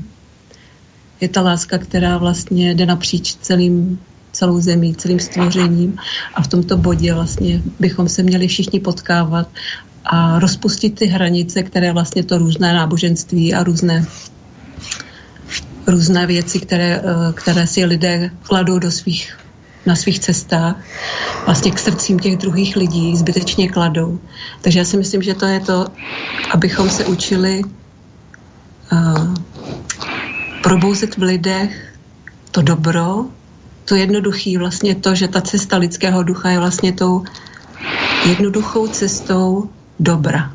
Je ta láska, která vlastně jde napříč celým, celou zemí, celým stvořením a v tomto bodě vlastně bychom se měli všichni potkávat a rozpustit ty hranice, které vlastně to různé náboženství a různé různé věci, které, eh, které si lidé kladou do svých, na svých cestách, vlastně k srdcím těch druhých lidí zbytečně kladou. Takže já si myslím, že to je to, abychom se učili uh, probouzet v lidech to dobro, to jednoduchý, vlastně to, že ta cesta lidského ducha je vlastně tou jednoduchou cestou dobra.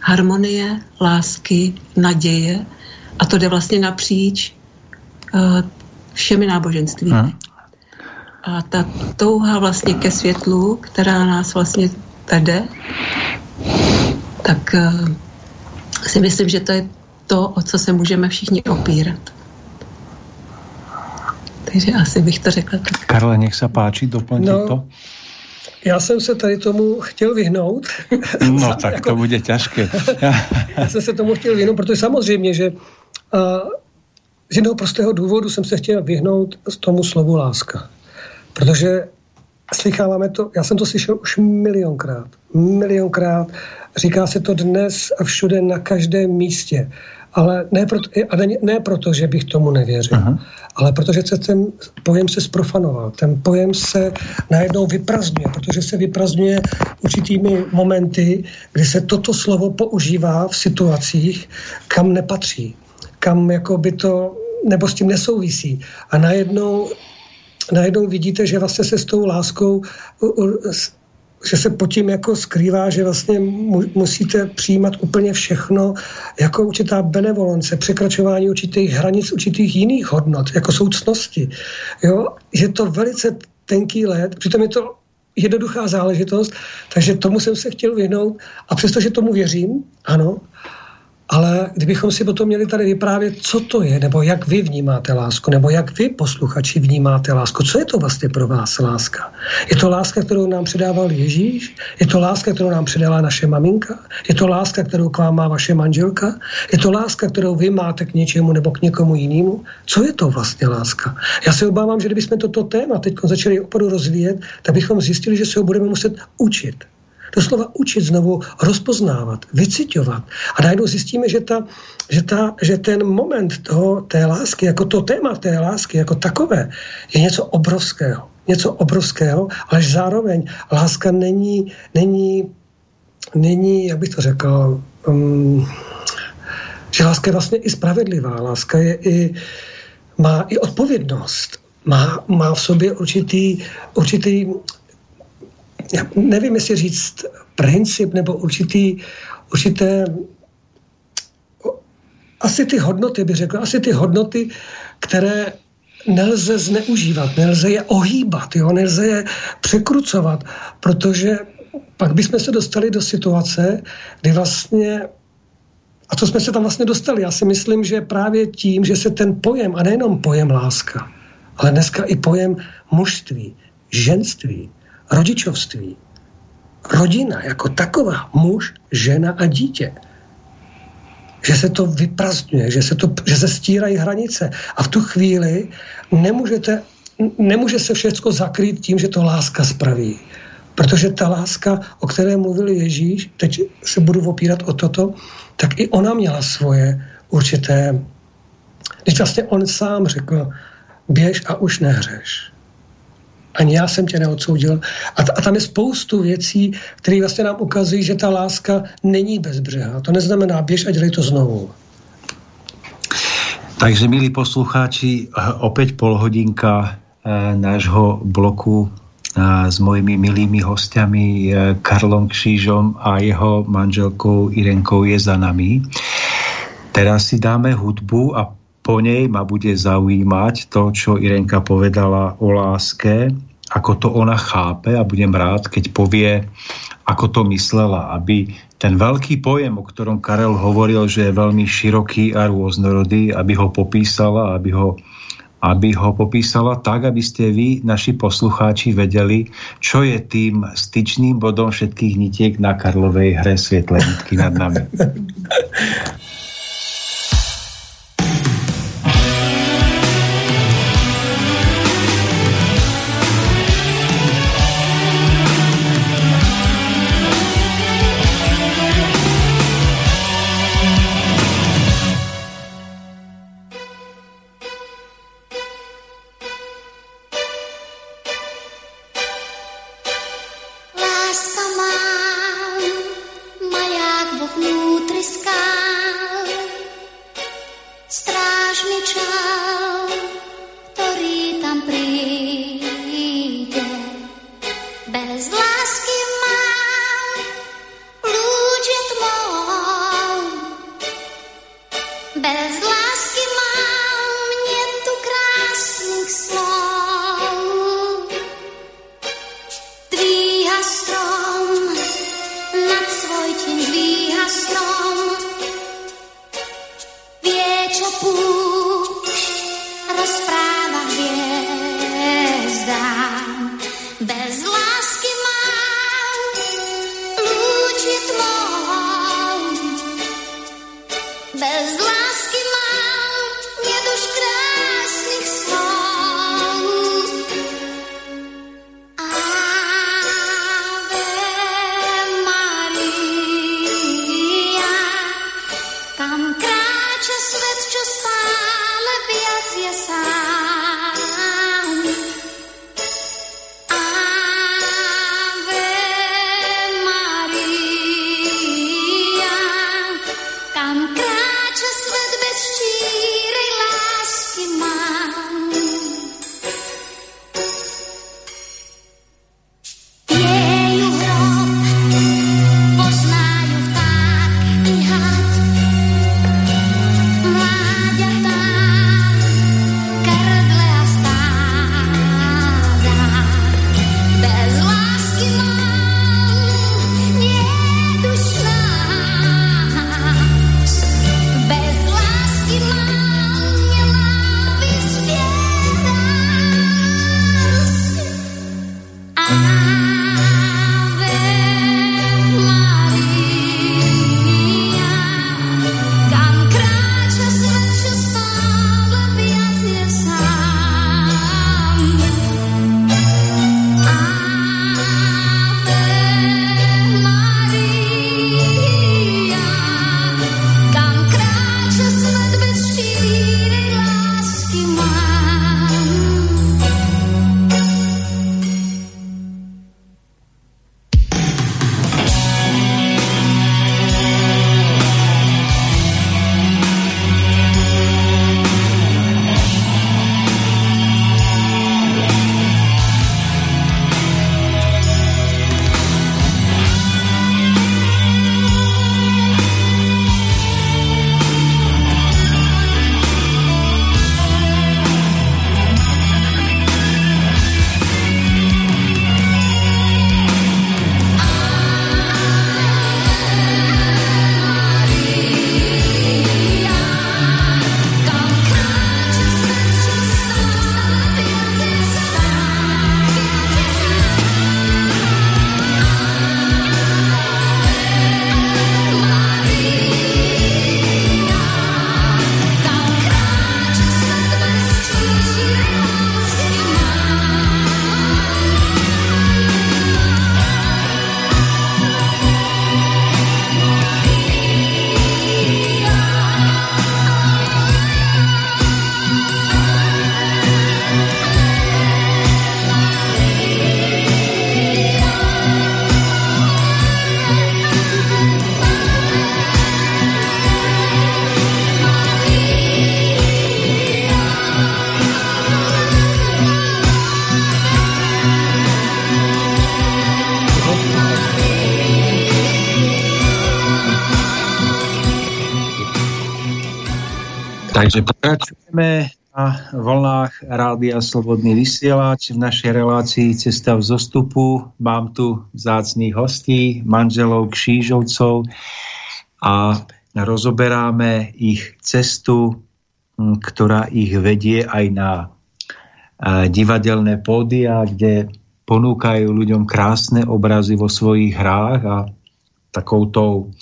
Harmonie, lásky, naděje a to jde vlastně napříč uh, všemi náboženstvími. Hm. A ta touha vlastně ke světlu, která nás vlastně vede, tak uh, si myslím, že to je to, o co se můžeme všichni opírat. Takže asi bych to řekla tak. Karle, nech sa páči, doplňte No, to. Já jsem se tady tomu chtěl vyhnout. No tak to bude ťažké. Já jsem se tomu chtěl vyhnout, protože samozřejmě, že uh, z jednoho prostého důvodu jsem se chtěl vyhnout z tomu slovu láska. Protože slycháváme to, já jsem to slyšel už milionkrát, milionkrát, říká se to dnes a všude na každém místě. Ale ne proto, a ne, ne proto, že bych tomu nevěřil, Aha. ale protože se ten pojem se sprofanoval. Ten pojem se najednou vyprazňuje, protože se vyprazňuje určitými momenty, kdy se toto slovo používá v situacích, kam nepatří, kam jako by to, nebo s tím nesouvisí. A najednou najednou vidíte, že vlastně se s tou láskou, že se pod tím jako skrývá, že vlastně mu, musíte přijímat úplně všechno jako určitá benevolence, překračování určitých hranic, určitých jiných hodnot, jako jsou ctnosti. Jo? Je to velice tenký let, přitom je to jednoduchá záležitost, takže tomu jsem se chtěl vyhnout a přestože tomu věřím, ano, ale kdybychom si potom měli tady vyprávět, co to je, nebo jak vy vnímáte lásku, nebo jak vy, posluchači, vnímáte lásku, co je to vlastně pro vás láska? Je to láska, kterou nám předával Ježíš? Je to láska, kterou nám předala naše maminka? Je to láska, kterou k vám má vaše manželka? Je to láska, kterou vy máte k něčemu nebo k někomu jinému? Co je to vlastně láska? Já se obávám, že kdybychom toto téma teď začali opravdu rozvíjet, tak bychom zjistili, že se ho budeme muset učit doslova učit znovu rozpoznávat, vycitovat. A najednou zjistíme, že, ta, že, ta, že ten moment toho, té lásky, jako to téma té lásky, jako takové, je něco obrovského. Něco obrovského, ale zároveň láska není, není, není jak bych to řekl, um, že láska je vlastně i spravedlivá. Láska je i, má i odpovědnost. Má, má v sobě určitý, určitý já nevím, jestli říct princip nebo určitý, určité asi ty hodnoty, bych řekl, asi ty hodnoty, které nelze zneužívat, nelze je ohýbat, jo? nelze je překrucovat, protože pak bychom se dostali do situace, kdy vlastně a to jsme se tam vlastně dostali. Já si myslím, že právě tím, že se ten pojem, a nejenom pojem láska, ale dneska i pojem mužství, ženství, rodičovství, rodina jako taková, muž, žena a dítě, že se to vyprazdňuje, že se, to, že se stírají hranice. A v tu chvíli nemůžete, nemůže se všechno zakrýt tím, že to láska spraví. Protože ta láska, o které mluvil Ježíš, teď se budu opírat o toto, tak i ona měla svoje určité... Když vlastně on sám řekl, běž a už nehřeš. Ani já jsem tě neodsoudil. A, a tam je spoustu věcí, které vlastně nám ukazují, že ta láska není bezbřehá. To neznamená, běž a dělej to znovu. Takže, milí poslucháči, opäť pol hodinka e, nášho bloku e, s mojimi milými hostiami e, Karlom Křížom a jeho manželkou Irenkou je za nami. Teraz si dáme hudbu a po nej ma bude zaujímať to, čo Irenka povedala o láske, ako to ona chápe a budem rád, keď povie, ako to myslela, aby ten veľký pojem, o ktorom Karel hovoril, že je veľmi široký a rôznorodý, aby ho popísala, aby ho, aby ho popísala tak, aby ste vy, naši poslucháči, vedeli, čo je tým styčným bodom všetkých nitiek na Karlovej hre Svietle nad nami. Takže pokračujeme na vlnách Rádia Slobodný vysielač v našej relácii Cesta v zostupu. Mám tu vzácných hostí, manželov Kšížovcov a rozoberáme ich cestu, ktorá ich vedie aj na divadelné pódia, kde ponúkajú ľuďom krásne obrazy vo svojich hrách a takoutou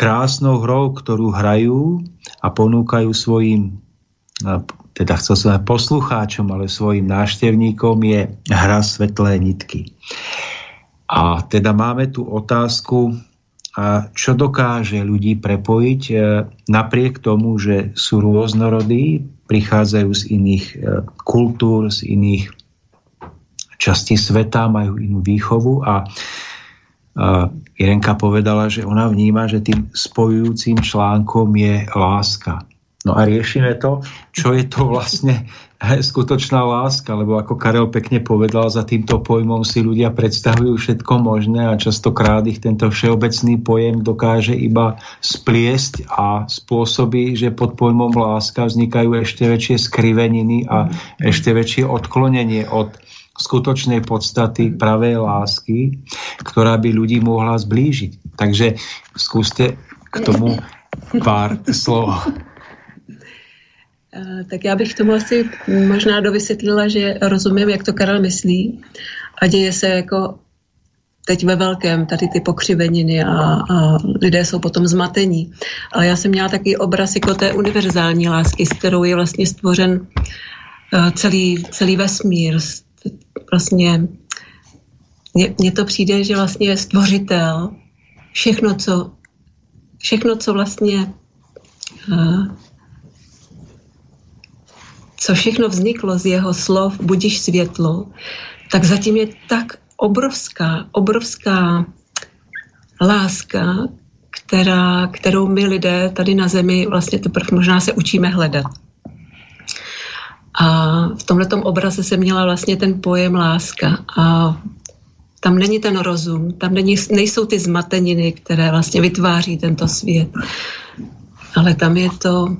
krásnou hrou, ktorú hrajú a ponúkajú svojim teda chcel aj poslucháčom, ale svojim náštevníkom je hra svetlé nitky. A teda máme tu otázku, čo dokáže ľudí prepojiť e, napriek tomu, že sú rôznorodí, prichádzajú z iných e, kultúr, z iných častí sveta, majú inú výchovu a Irenka povedala, že ona vníma, že tým spojujúcim článkom je láska. No a riešime to, čo je to vlastne skutočná láska, lebo ako Karel pekne povedal, za týmto pojmom si ľudia predstavujú všetko možné a častokrát ich tento všeobecný pojem dokáže iba spliesť a spôsobí, že pod pojmom láska vznikajú ešte väčšie skriveniny a ešte väčšie odklonenie od skutočnej podstaty pravej lásky, ktorá by ľudí mohla zblížiť. Takže skúste k tomu pár slov. Eh, tak já bych tomu asi možná dovysvětlila, že rozumím, jak to Karel myslí a děje se jako teď ve velkém tady ty pokřiveniny a, a lidé jsou potom zmatení. Ale já jsem měla taky obraz jako té univerzální lásky, s kterou je vlastně stvořen uh, celý, celý vesmír, vlastně mně to přijde, že vlastně je stvořitel všechno, co, všechno, co vlastně uh, co všechno vzniklo z jeho slov, budíš světlo, tak zatím je tak obrovská, obrovská láska, která, kterou my lidé tady na zemi vlastně teprve možná se učíme hledat. A v tomto obraze se měla vlastně ten pojem láska. A tam není ten rozum, tam není, nejsou ty zmateniny, které vlastně vytváří tento svět. Ale tam je to,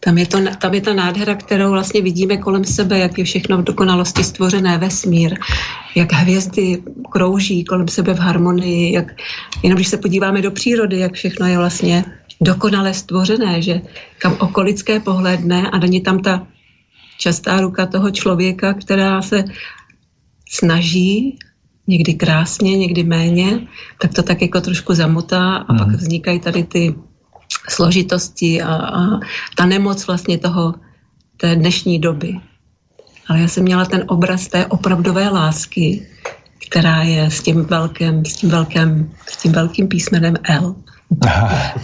tam je, to, tam je ta nádhera, kterou vlastně vidíme kolem sebe, jak je všechno v dokonalosti stvořené vesmír, jak hvězdy krouží kolem sebe v harmonii, jak, jenom když se podíváme do přírody, jak všechno je vlastně dokonale stvořené, že kam okolické pohledne a není tam ta častá ruka toho člověka, která se snaží, někdy krásně, někdy méně, tak to tak jako trošku zamotá a hmm. pak vznikají tady ty složitosti a, a ta nemoc vlastně toho, té dnešní doby. Ale já jsem měla ten obraz té opravdové lásky, která je s tím velkým, s tím velkým, s tím velkým písmenem L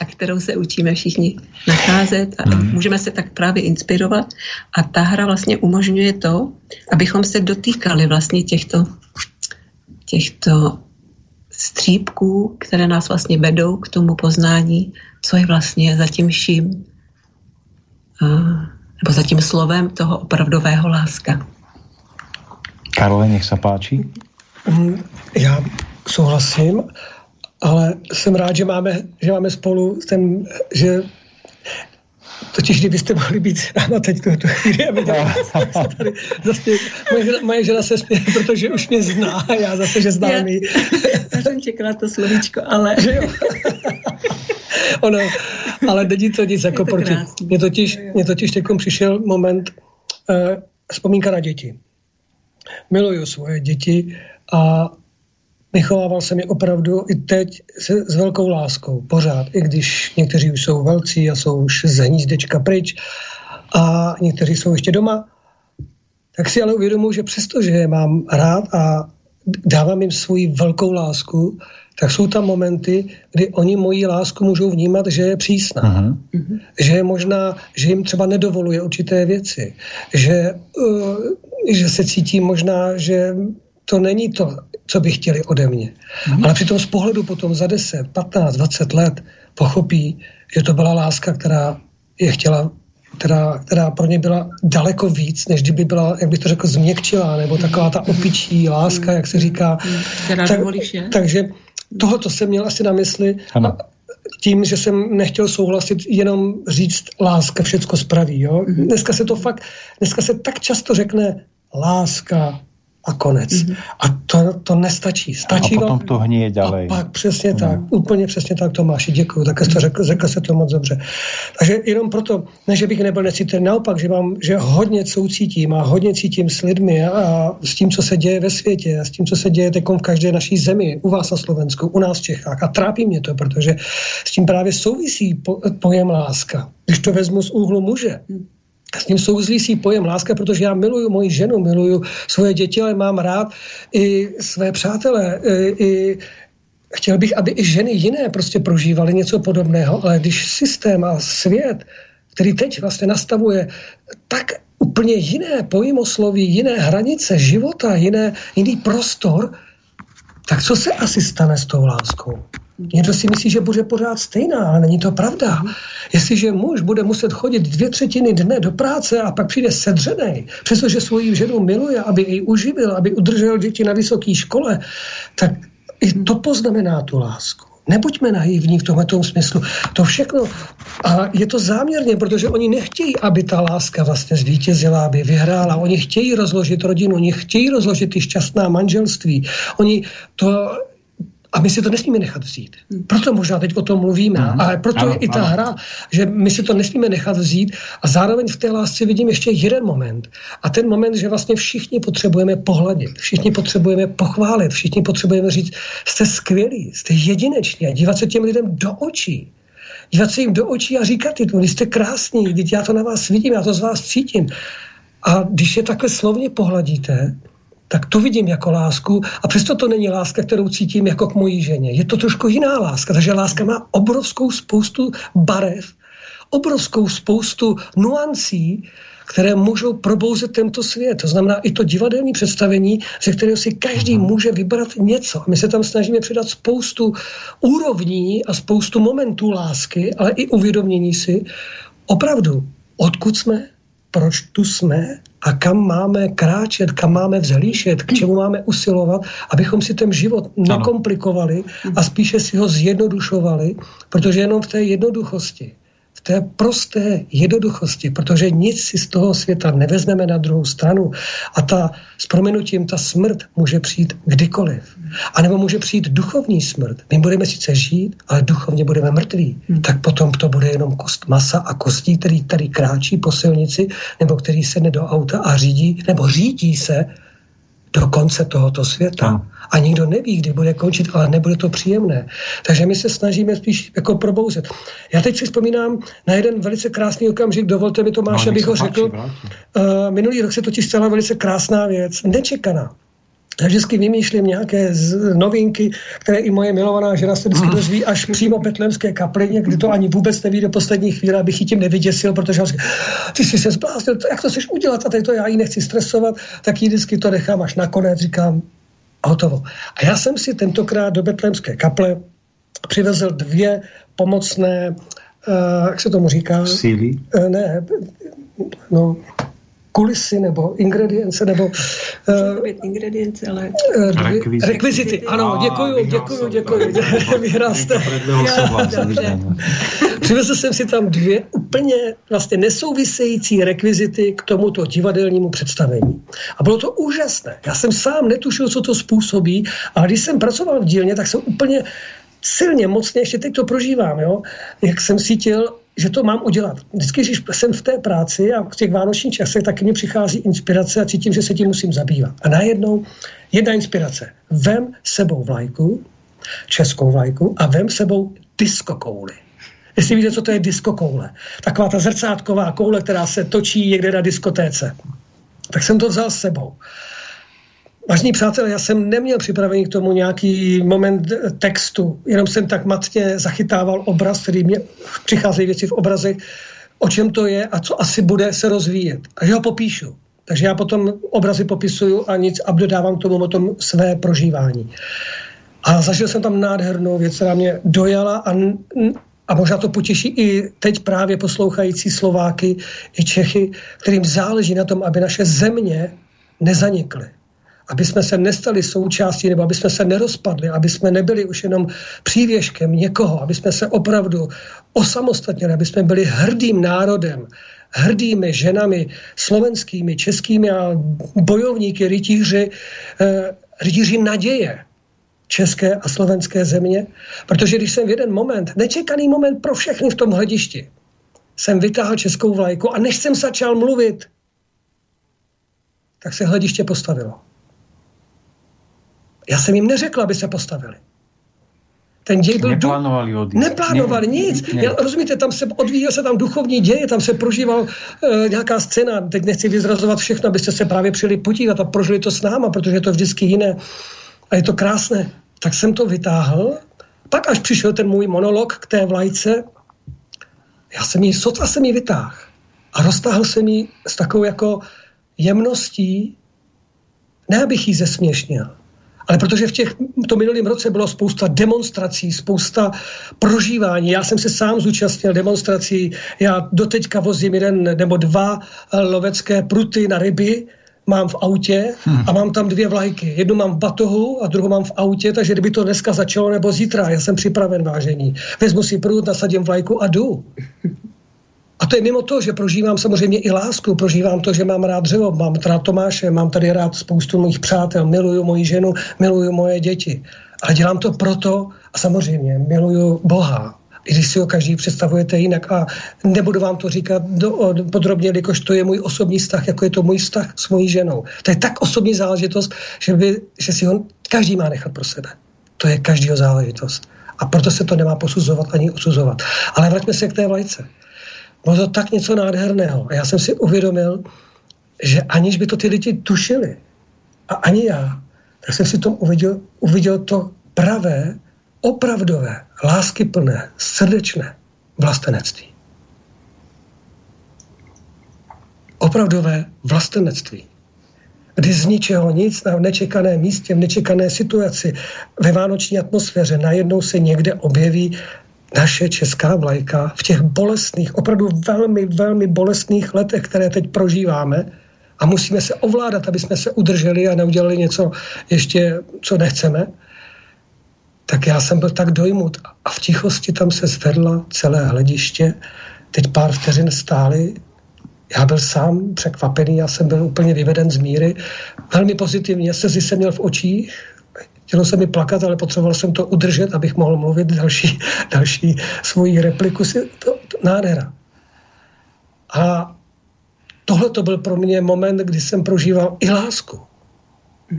a kterou se učíme všichni nacházet a mm. můžeme se tak právě inspirovat a ta hra vlastně umožňuje to, abychom se dotýkali vlastně těchto, těchto střípků, které nás vlastně vedou k tomu poznání, co je vlastně za tím vším, nebo za tím slovem toho opravdového láska. Karole, nech se páči. Mm, já souhlasím ale jsem rád, že máme, že máme spolu ten, že Totiž kdybyste mohli být ráno teď tu, tu chvíli, aby tady, tady zase, moje, žena, moje žena se směje, protože už mě zná a já zase, že znám já, já jsem čekala to slovíčko, ale... Že jo? ono, ale není to nic jako proti. Mně totiž, mě totiž teď přišel moment uh, vzpomínka na děti. Miluju svoje děti a vychovával jsem je opravdu i teď se, s velkou láskou, pořád, i když někteří už jsou velcí a jsou už z hnízdečka pryč a někteří jsou ještě doma, tak si ale uvědomuji, že přesto, že je mám rád a dávám jim svoji velkou lásku, tak jsou tam momenty, kdy oni moji lásku můžou vnímat, že je přísná. Uh-huh. Že je možná, že jim třeba nedovoluje určité věci. Že, uh, že se cítí možná, že to není to, co by chtěli ode mě. Mm. Ale přitom z pohledu potom za 10, 15, 20 let pochopí, že to byla láska, která je chtěla která, která pro ně byla daleko víc, než kdyby byla, jak bych to řekl, změkčila, nebo taková ta opičí láska, jak se říká. Která tak, takže tohoto jsem měl asi na mysli. Ano. tím, že jsem nechtěl souhlasit, jenom říct láska všecko spraví. Jo? Dneska se to fakt, dneska se tak často řekne láska, a konec. Mm-hmm. A to, to nestačí. Stačí a potom vám... to hníje ďalej. A pak přesně mm. tak, úplně přesně tak Tomáši, děkuji, tak jste řekl, řekl se to moc dobře. Takže jenom proto, ne, že bych nebyl necítil, naopak, že mám, že hodně soucítím a hodně cítím s lidmi a, a s tím, co se děje ve světě a s tím, co se děje v každé naší zemi, u vás na Slovensku, u nás v Čechách. A trápí mě to, protože s tím právě souvisí po, pojem láska. Když to vezmu z úhlu muže, s ním souvisí pojem láska, protože já miluju moji ženu, miluju svoje děti, ale mám rád i své přátele, i, i chtěl bych, aby i ženy jiné prostě prožívaly něco podobného, ale když systém a svět, který teď vlastně nastavuje tak úplně jiné pojmosloví, jiné hranice života, jiné, jiný prostor, tak co se asi stane s tou láskou? Někdo si myslí, že bude pořád stejná, ale není to pravda. Jestliže muž bude muset chodit dvě třetiny dne do práce a pak přijde sedřený, přestože svoji ženu miluje, aby ji uživil, aby udržel děti na vysoké škole, tak i to poznamená tu lásku. Nebuďme naivní v tomto smyslu. To všechno, a je to záměrně, protože oni nechtějí, aby ta láska vlastně zvítězila, aby vyhrála. Oni chtějí rozložit rodinu, oni chtějí rozložit ty šťastná manželství. Oni to a my si to nesmíme nechat vzít. Proto možná teď o tom mluvíme. Mm. Ale proto ano, je i ta ano. hra, že my si to nesmíme nechat vzít. A zároveň v té lásce vidím ještě jeden moment. A ten moment, že vlastně všichni potřebujeme pohladit, všichni potřebujeme pochválit, všichni potřebujeme říct, jste skvělí, jste jedineční a dívat se těm lidem do očí. Dívat se jim do očí a říkat, vy jste krásní, teď já to na vás vidím, já to z vás cítím. A když je takhle slovně pohladíte, tak to vidím jako lásku a přesto to není láska, kterou cítím jako k mojí ženě. Je to trošku jiná láska, takže láska má obrovskou spoustu barev, obrovskou spoustu nuancí, které můžou probouzet tento svět. To znamená i to divadelní představení, ze kterého si každý může vybrat něco. My se tam snažíme přidat spoustu úrovní a spoustu momentů lásky, ale i uvědomění si opravdu, odkud jsme, proč tu jsme a kam máme kráčet, kam máme vzhlíšet, k čemu máme usilovat, abychom si ten život nekomplikovali a spíše si ho zjednodušovali, protože jenom v té jednoduchosti v té prosté jednoduchosti, protože nic si z toho světa nevezmeme na druhou stranu a ta s proměnutím ta smrt může přijít kdykoliv. A nebo může přijít duchovní smrt. My budeme sice žít, ale duchovně budeme mrtví. Hmm. Tak potom to bude jenom kost masa a kostí, který tady kráčí po silnici, nebo který sedne do auta a řídí, nebo řídí se do konce tohoto světa. A nikdo neví, kdy bude končit, ale nebude to příjemné. Takže my se snažíme spíš jako probouzet. Já teď si vzpomínám na jeden velice krásný okamžik, dovolte mi Tomáš, no, abych ho řekl. Uh, minulý rok se totiž stala velice krásná věc, nečekaná. Já vždycky vymýšlím nějaké z novinky, které i moje milovaná žena se vždycky dozví až přímo betlemské kaplině, kdy to ani vůbec neví do poslední chvíle, abych ji tím nevyděsil, protože říká, ty jsi se zbláznil, jak to chceš udělat a teď to já ji nechci stresovat, tak ji vždycky to nechám až nakonec, říkám, hotovo. A já jsem si tentokrát do betlemské kaple přivezl dvě pomocné, uh, jak se tomu říká? Síly? Uh, ne, no, kulisy nebo ingredience nebo... Uh, ingredience, ale... Uh, rekvizity. rekvizity. Ano, děkuju, děkuju, děkuju. Vyhrál jste. Přivezl jsem si tam dvě úplně vlastně nesouvisející rekvizity k tomuto divadelnímu představení. A bylo to úžasné. Já jsem sám netušil, co to způsobí, ale když jsem pracoval v dílně, tak jsem úplně silně, mocně, ještě teď to prožívám, jo? jak jsem cítil, že to mám udělat. Vždycky, když jsem v té práci a v těch vánočních časech, tak mi přichází inspirace a cítím, že se tím musím zabývat. A najednou jedna inspirace. Vem sebou vlajku, českou vlajku a vem sebou diskokouli. Jestli víte, co to je diskokoule. Taková ta zrcátková koule, která se točí někde na diskotéce. Tak jsem to vzal s sebou. Vážení přátelé, já jsem neměl připravený k tomu nějaký moment textu, jenom jsem tak matně zachytával obraz, který mě přicházejí věci v obrazech, o čem to je a co asi bude se rozvíjet. A že ho popíšu. Takže já potom obrazy popisuju a nic a dodávám k tomu o tom své prožívání. A zažil jsem tam nádhernou věc, která mě dojala a, a možná to potěší i teď právě poslouchající Slováky i Čechy, kterým záleží na tom, aby naše země nezanikly aby jsme se nestali součástí, nebo aby jsme se nerozpadli, aby jsme nebyli už jenom přívěškem někoho, aby jsme se opravdu osamostatnili, aby jsme byli hrdým národem, hrdými ženami slovenskými, českými a bojovníky, rytíři, eh, rytíři naděje české a slovenské země. Protože když jsem v jeden moment, nečekaný moment pro všechny v tom hledišti, jsem vytáhl českou vlajku a než jsem začal mluvit, tak se hlediště postavilo. Já jsem jim neřekl, aby se postavili. Ten děj byl... Neplánovali odjít. Neplánovali ne, nic. Ne. Já, rozumíte, tam se odvíjel se tam duchovní děje, tam se prožíval uh, nějaká scéna. Teď nechci vyzrazovat všechno, abyste se právě přijeli podívat a prožili to s náma, protože je to vždycky jiné. A je to krásné. Tak jsem to vytáhl. Pak až přišel ten můj monolog k té vlajce, já jsem ji, sotva jsem ji vytáhl. A roztáhl jsem ji s takovou jako jemností, ne abych ji zesměšnil, ale protože v těch, to minulém roce bylo spousta demonstrací, spousta prožívání. Já jsem se sám zúčastnil demonstrací. Já doteďka vozím jeden nebo dva lovecké pruty na ryby, mám v autě a mám tam dvě vlajky. Jednu mám v batohu a druhou mám v autě, takže kdyby to dneska začalo nebo zítra, já jsem připraven vážení. Vezmu si prut, nasadím vlajku a jdu. A to je mimo to, že prožívám samozřejmě i lásku, prožívám to, že mám rád dřevo, mám rád Tomáše, mám tady rád spoustu mých přátel, miluju moji ženu, miluju moje děti. Ale dělám to proto, a samozřejmě miluju Boha, i když si ho každý představujete jinak a nebudu vám to říkat do, o, podrobně, jakož to je můj osobní vztah, jako je to můj vztah s mojí ženou. To je tak osobní záležitost, že, by, že si ho každý má nechat pro sebe. To je každýho záležitost. A proto se to nemá posuzovat ani odsuzovat. Ale vraťme se k té vlajce. Bylo to tak něco nádherného. A já jsem si uvědomil, že aniž by to ty lidi tušili, a ani já, tak jsem si tom uviděl, uviděl to pravé, opravdové, láskyplné, srdečné vlastenectví. Opravdové vlastenectví. Kdy z ničeho nic na nečekané místě, v nečekané situaci, ve vánoční atmosféře najednou se někde objeví naše česká vlajka v těch bolestných, opravdu velmi, velmi bolestných letech, které teď prožíváme a musíme se ovládat, aby jsme se udrželi a neudělali něco ještě, co nechceme, tak já jsem byl tak dojmut a v tichosti tam se zvedla celé hlediště. Teď pár vteřin stály, já byl sám překvapený, já jsem byl úplně vyveden z míry. Velmi pozitivně, se jsem měl v očích, chtělo se mi plakat, ale potřeboval jsem to udržet, abych mohl mluvit další, další svoji repliku. To, to, nádhera. A tohle to byl pro mě moment, kdy jsem prožíval i lásku.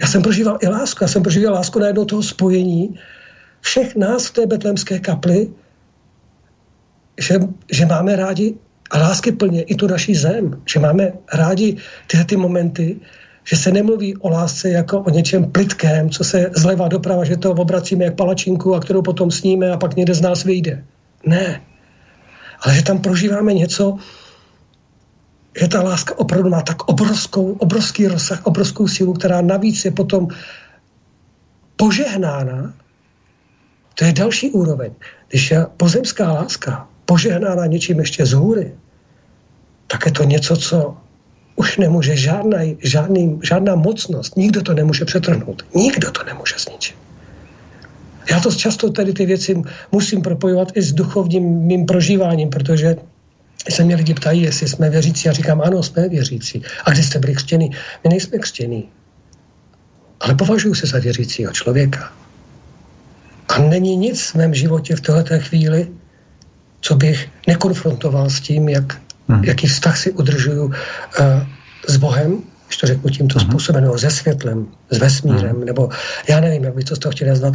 Já jsem prožíval i lásku. Já jsem prožíval lásku najednou toho spojení všech nás v té betlemské kapli, že, že máme rádi a lásky plně i tu naší zem, že máme rádi tyhle ty momenty, že se nemluví o lásce jako o něčem plitkém, co se zleva doprava, že to obracíme jak palačinku a kterou potom sníme a pak někde z nás vyjde. Ne. Ale že tam prožíváme něco, že ta láska opravdu má tak obrovskou, obrovský rozsah, obrovskou sílu, která navíc je potom požehnána. To je další úroveň. Když je pozemská láska požehnána něčím ještě z hůry, tak je to něco, co už nemůže žádná, žádný, žádná mocnost, nikdo to nemůže přetrhnout. Nikdo to nemůže zničit. Já to často tady ty věci musím propojovat i s duchovním mým prožíváním, protože se mě lidi ptají, jestli jsme věřící. Já říkám, ano, jsme věřící. A když jste byli křtěni? My nejsme křtění. Ale považuji se za věřícího člověka. A není nic v mém životě v této chvíli, co bych nekonfrontoval s tím, jak hmm. jaký vztah si udržuju uh, s Bohem, když to řeknu tímto hmm. způsobem, nebo se světlem, s vesmírem, hmm. nebo já nevím, jak bych to z toho chtěl nazvat,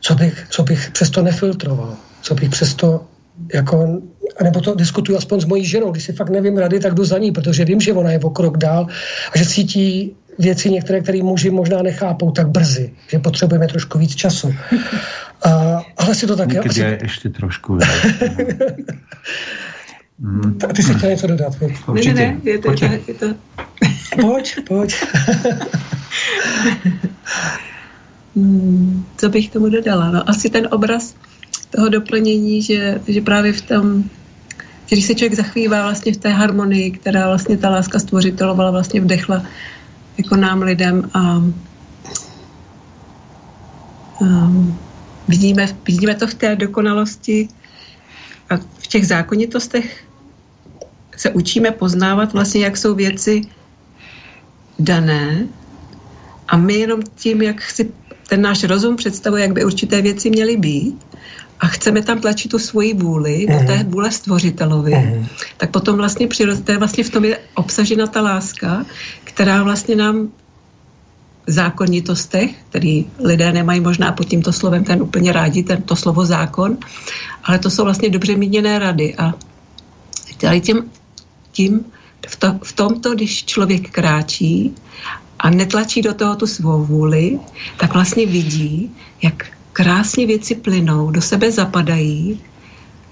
co bych, co bych přesto nefiltroval, co bych přesto jako, nebo to diskutuju aspoň s mojí ženou, když si fakt nevím rady, tak jdu za ní, protože vím, že ona je o krok dál a že cítí věci některé, které muži možná nechápou tak brzy, že potřebujeme trošku víc času. A, ale si to také... Někdy asi... ještě trošku. Mm. Ty si chtěla něco dodat? Ne, ne, ne, je to, je to... Pojď, pojď. Hmm, co bych tomu dodala? No, asi ten obraz toho doplnění, že, že právě v tom, že když se člověk zachvívá vlastně v té harmonii, která vlastně ta láska stvořitelovala, vlastně vdechla jako nám lidem a um, vidíme, vidíme to v té dokonalosti a v těch zákonitostech se učíme poznávat vlastně, jak jsou věci dané. A my jenom tím, jak si ten náš rozum představuje, jak by určité věci měly být a chceme tam tlačit tu svoji vůli do té vůle stvořitelovi, tak potom vlastně přirozené, vlastně v tom je obsažena ta láska, která vlastně nám v zákonitostech, který lidé nemají možná pod tímto slovem ten úplně rádi, tento slovo zákon, ale to jsou vlastně dobře míněné rady. A tady tím, tím v, to, v tomto, když člověk kráčí a netlačí do toho tu svou vůli, tak vlastně vidí, jak krásně věci plynou, do sebe zapadají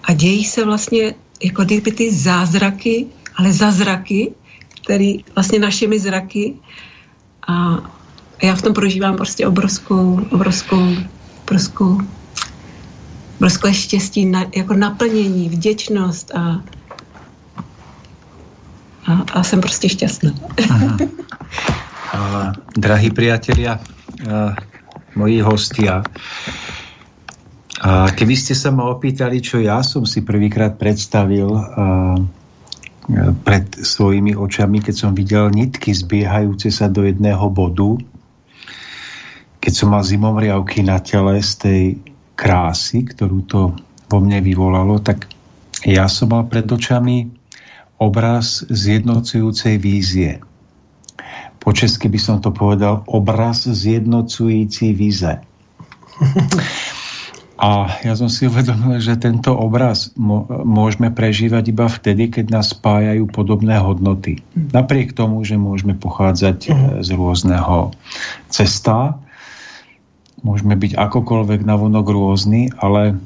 a dějí se vlastně jako kdyby ty zázraky, ale zázraky, který vlastně našimi zraky. A já v tom prožívám prostě obrovskou, obrovskou, obrovskou, obrovské štěstí, na, jako naplnění, vděčnost a, a, a jsem prostě šťastná. Aha. A, drahí priatelia, a, moji hostia, a keby ste sa ma opýtali, čo ja som si prvýkrát predstavil a, pred svojimi očami, keď som videl nitky zbiehajúce sa do jedného bodu, keď som mal zimomriavky na tele z tej krásy, ktorú to vo mne vyvolalo, tak ja som mal pred očami obraz zjednocujúcej vízie. Po česky by som to povedal obraz zjednocující víze. A ja som si uvedomil, že tento obraz môžeme prežívať iba vtedy, keď nás spájajú podobné hodnoty. Napriek tomu, že môžeme pochádzať z rôzneho cesta, môžeme byť akokoľvek navonok rôzny, ale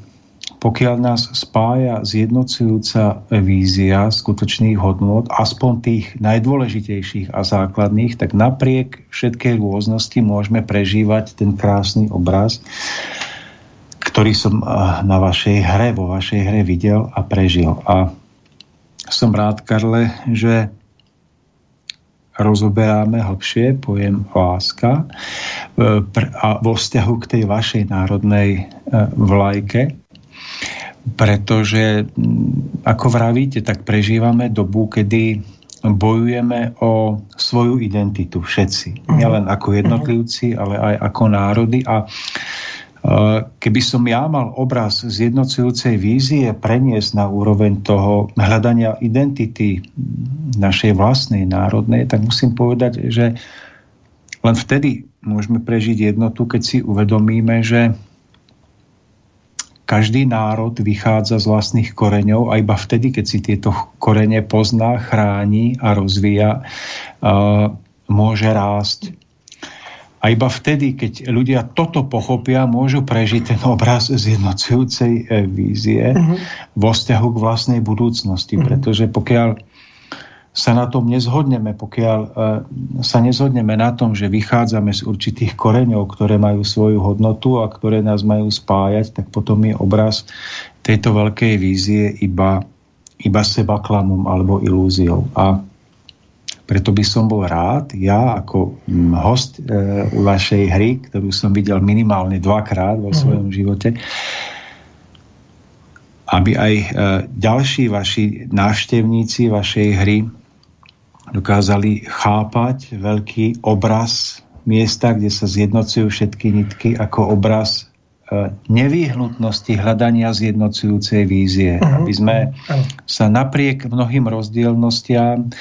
pokiaľ nás spája zjednocujúca vízia skutočných hodnot, aspoň tých najdôležitejších a základných, tak napriek všetkej rôznosti môžeme prežívať ten krásny obraz, ktorý som na vašej hre, vo vašej hre videl a prežil. A som rád, Karle, že rozoberáme hlbšie pojem láska e, a vo vzťahu k tej vašej národnej e, vlajke, pretože, ako vravíte, tak prežívame dobu, kedy bojujeme o svoju identitu všetci. Uh-huh. Nielen ako jednotlivci, ale aj ako národy a keby som ja mal obraz zjednocujúcej vízie preniesť na úroveň toho hľadania identity našej vlastnej národnej, tak musím povedať, že len vtedy môžeme prežiť jednotu, keď si uvedomíme, že každý národ vychádza z vlastných koreňov a iba vtedy, keď si tieto korene pozná, chráni a rozvíja, môže rásť a iba vtedy, keď ľudia toto pochopia, môžu prežiť ten obraz zjednocujúcej e, vízie uh-huh. vo vzťahu k vlastnej budúcnosti. Uh-huh. Pretože pokiaľ sa na tom nezhodneme, pokiaľ uh, sa nezhodneme na tom, že vychádzame z určitých koreňov, ktoré majú svoju hodnotu a ktoré nás majú spájať, tak potom je obraz tejto veľkej vízie iba, iba seba klamom alebo ilúziou. A preto by som bol rád, ja ako mm, host e, vašej hry, ktorú som videl minimálne dvakrát vo mhm. svojom mm. živote, aby aj e, ďalší vaši návštevníci vašej hry dokázali chápať veľký obraz miesta, kde sa zjednocujú všetky nitky ako obraz e, nevyhnutnosti hľadania zjednocujúcej vízie. Uh-huh. Aby sme sa napriek mnohým rozdielnostiam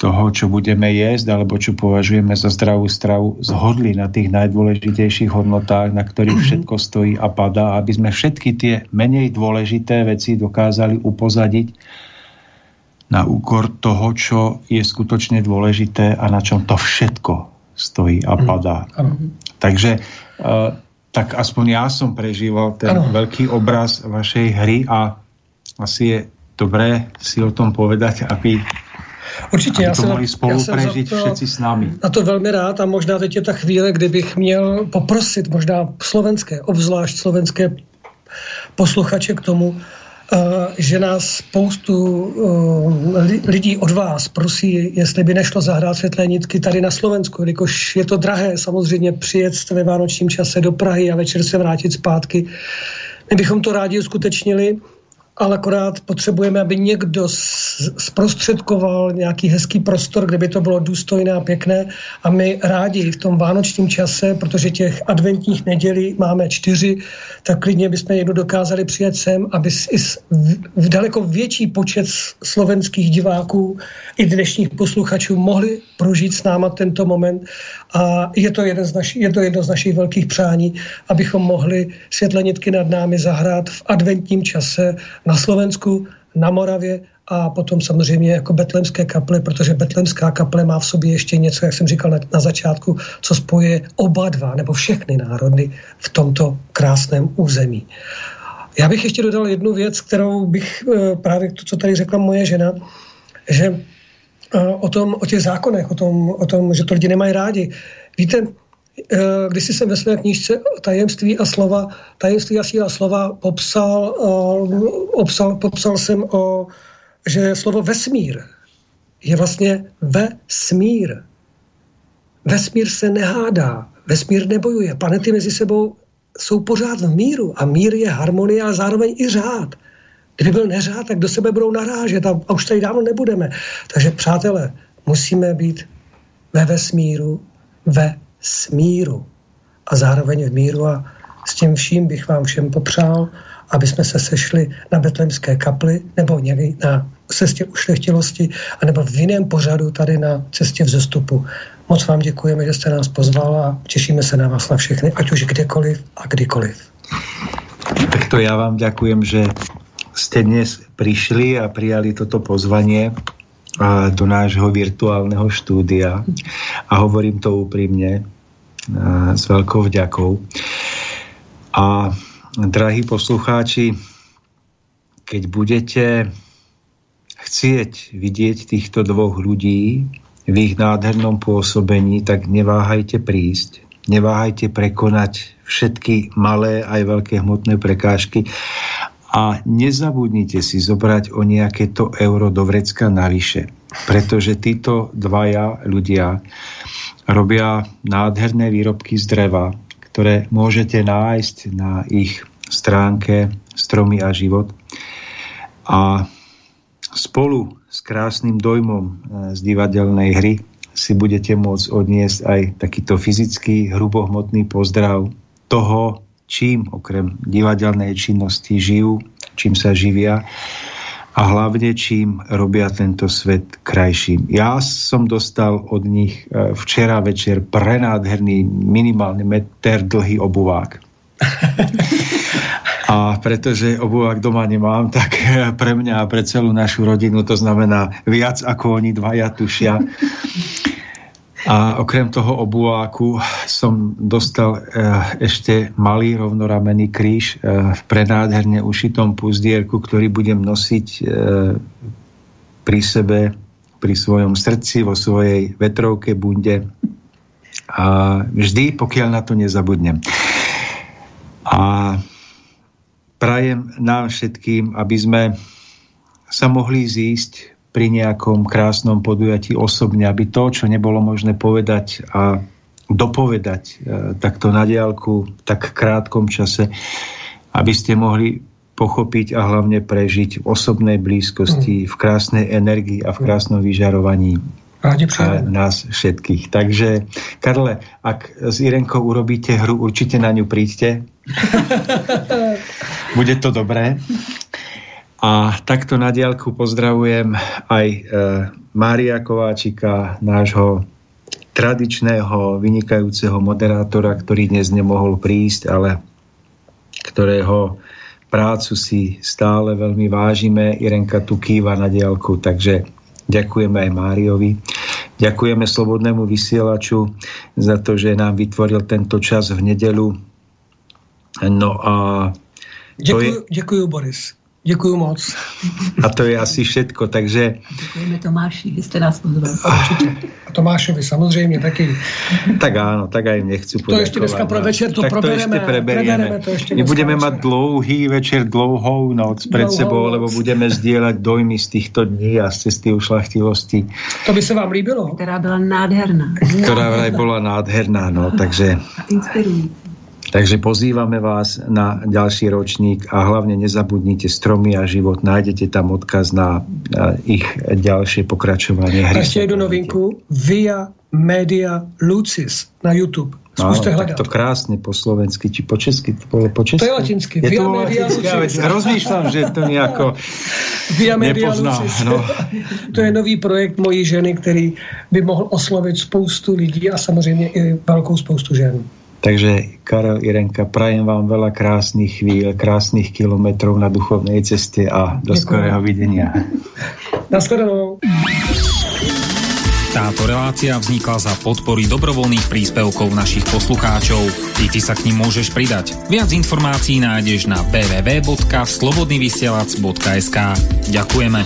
toho, čo budeme jesť alebo čo považujeme za zdravú stravu, zhodli na tých najdôležitejších hodnotách, na ktorých mhm. všetko stojí a padá, aby sme všetky tie menej dôležité veci dokázali upozadiť na úkor toho, čo je skutočne dôležité a na čom to všetko stojí a mhm. padá. Mm. Takže uh, tak aspoň ja som prežíval ten ano. veľký obraz vašej hry a asi je dobré si o tom povedať, aby Určitě, já jsem, mohli spolu já jsem prežiť to, všetci s námi. Na to velmi rád a možná teď je ta chvíle, kdybych měl poprosit možná slovenské, obzvlášť slovenské posluchače k tomu, že nás spoustu lidí od vás prosí, jestli by nešlo zahrát světlé nitky tady na Slovensku, jakož je to drahé samozřejmě přijet ve vánočním čase do Prahy a večer se vrátit zpátky. My bychom to rádi uskutečnili, ale akorát potřebujeme, aby někdo zprostředkoval nějaký hezký prostor, kde by to bylo důstojné a pěkné. A my rádi v tom vánočním čase, protože těch adventních nedělí máme čtyři, tak klidně bychom jednu dokázali přijet sem, aby i v daleko větší počet slovenských diváků i dnešních posluchačů mohli prožít s náma tento moment a je to, jeden z naši, je to jedno z našich velkých přání, abychom mohli světlenitky nad námi zahrát v adventním čase na Slovensku, na Moravě a potom samozřejmě jako betlemské kaple, protože betlemská kaple má v sobě ještě něco, jak jsem říkal na, na začátku, co spoje oba dva nebo všechny národy v tomto krásném území. Já bych ještě dodal jednu věc, kterou bych eh, právě to, co tady řekla moje žena, že o, tom, o těch zákonech, o tom, o tom, že to lidi nemají rádi. Víte, Eh, když jsem ve své knížce Tajemství a slova, Tajemství a síla slova popsal, eh, obsal, popsal jsem o, že slovo vesmír je vlastně vesmír. Vesmír se nehádá, vesmír nebojuje, planety mezi sebou jsou pořád v míru a mír je harmonie a zároveň i řád. Kdyby byl neřád, tak do sebe budou narážet a, a už tady dávno nebudeme. Takže přátelé, musíme být ve vesmíru, ve smíru a zároveň v míru a s tím vším bych vám všem popřál, aby jsme se sešli na betlemské kapli nebo někdy na cestě ušlechtilosti anebo v jiném pořadu tady na cestě vzestupu. Moc vám děkujeme, že jste nás pozval a těšíme se na vás na všechny, ať už kdekoliv a kdykoliv. Tak to já vám děkujem, že jste dnes přišli a přijali toto pozvanie do nášho virtuálneho štúdia a hovorím to úprimne s veľkou vďakou. A drahí poslucháči, keď budete chcieť vidieť týchto dvoch ľudí v ich nádhernom pôsobení, tak neváhajte prísť. Neváhajte prekonať všetky malé aj veľké hmotné prekážky a nezabudnite si zobrať o nejaké to euro do vrecka navyše. Pretože títo dvaja ľudia robia nádherné výrobky z dreva, ktoré môžete nájsť na ich stránke Stromy a život. A spolu s krásnym dojmom e, z divadelnej hry si budete môcť odniesť aj takýto fyzický, hrubohmotný pozdrav toho, čím okrem divadelnej činnosti žijú, čím sa živia a hlavne čím robia tento svet krajším. Ja som dostal od nich e, včera večer prenádherný minimálny meter dlhý obuvák. A pretože obuvák doma nemám, tak pre mňa a pre celú našu rodinu to znamená viac ako oni dvaja tušia. A okrem toho obuváku som dostal e, ešte malý rovnoramený kríž e, v prenádherne ušitom puzdierku, ktorý budem nosiť e, pri sebe, pri svojom srdci, vo svojej vetrovke bunde a vždy, pokiaľ na to nezabudnem. A prajem nám všetkým, aby sme sa mohli zísť pri nejakom krásnom podujatí osobne, aby to, čo nebolo možné povedať a dopovedať e, takto na diálku, tak krátkom čase, aby ste mohli pochopiť a hlavne prežiť v osobnej blízkosti, v krásnej energii a v krásnom vyžarovaní Rádi nás všetkých. Takže, Karle, ak s Irenkou urobíte hru, určite na ňu príďte. Bude to dobré. A takto na diálku pozdravujem aj e, Mária Kováčika, nášho tradičného, vynikajúceho moderátora, ktorý dnes nemohol prísť, ale ktorého prácu si stále veľmi vážime. Irenka tu kýva na diálku, takže ďakujeme aj Máriovi. Ďakujeme Slobodnému vysielaču za to, že nám vytvoril tento čas v nedelu. No a... Děkuji, je... děkuji Boris. Děkuji moc. A to je asi všetko, takže... Děkujeme Tomáši, vy jste nás pozvali. A Tomášovi samozřejmě taky. Tak áno, tak aj mne chcú To ještě dneska pro večer to tak to probereme. ešte preberieme. Prebereme to ešte My budeme mať dlouhý večer, dlouhou noc pred Dlouhou sebou, noc. lebo budeme zdieľať dojmy z týchto dní a z cesty ušlachtilosti, To by se vám líbilo? Která byla nádherná ktorá vraj bola nádherná. No, takže a inspirující. Takže pozývame vás na ďalší ročník a hlavne nezabudnite stromy a život. Nájdete tam odkaz na, ich ďalšie pokračovanie A ještě jednu novinku. Via Media Lucis na YouTube. Zkuste tak hledat. to krásne po slovensky, či po česky? To bolo po česky? To je latinsky. Je Via to Media ale rozmýšľam, že to nejako Via Media. No. To je nový projekt mojí ženy, který by mohl oslovit spoustu lidí a samozřejmě i velkou spoustu žen. Takže Karel Irenka, prajem vám veľa krásnych chvíľ, krásnych kilometrov na duchovnej ceste a do skorého videnia. Naschledanou. Táto relácia vznikla za podpory dobrovoľných príspevkov našich poslucháčov. I ty sa k ním môžeš pridať. Viac informácií nájdeš na www.slobodnyvysielac.sk Ďakujeme.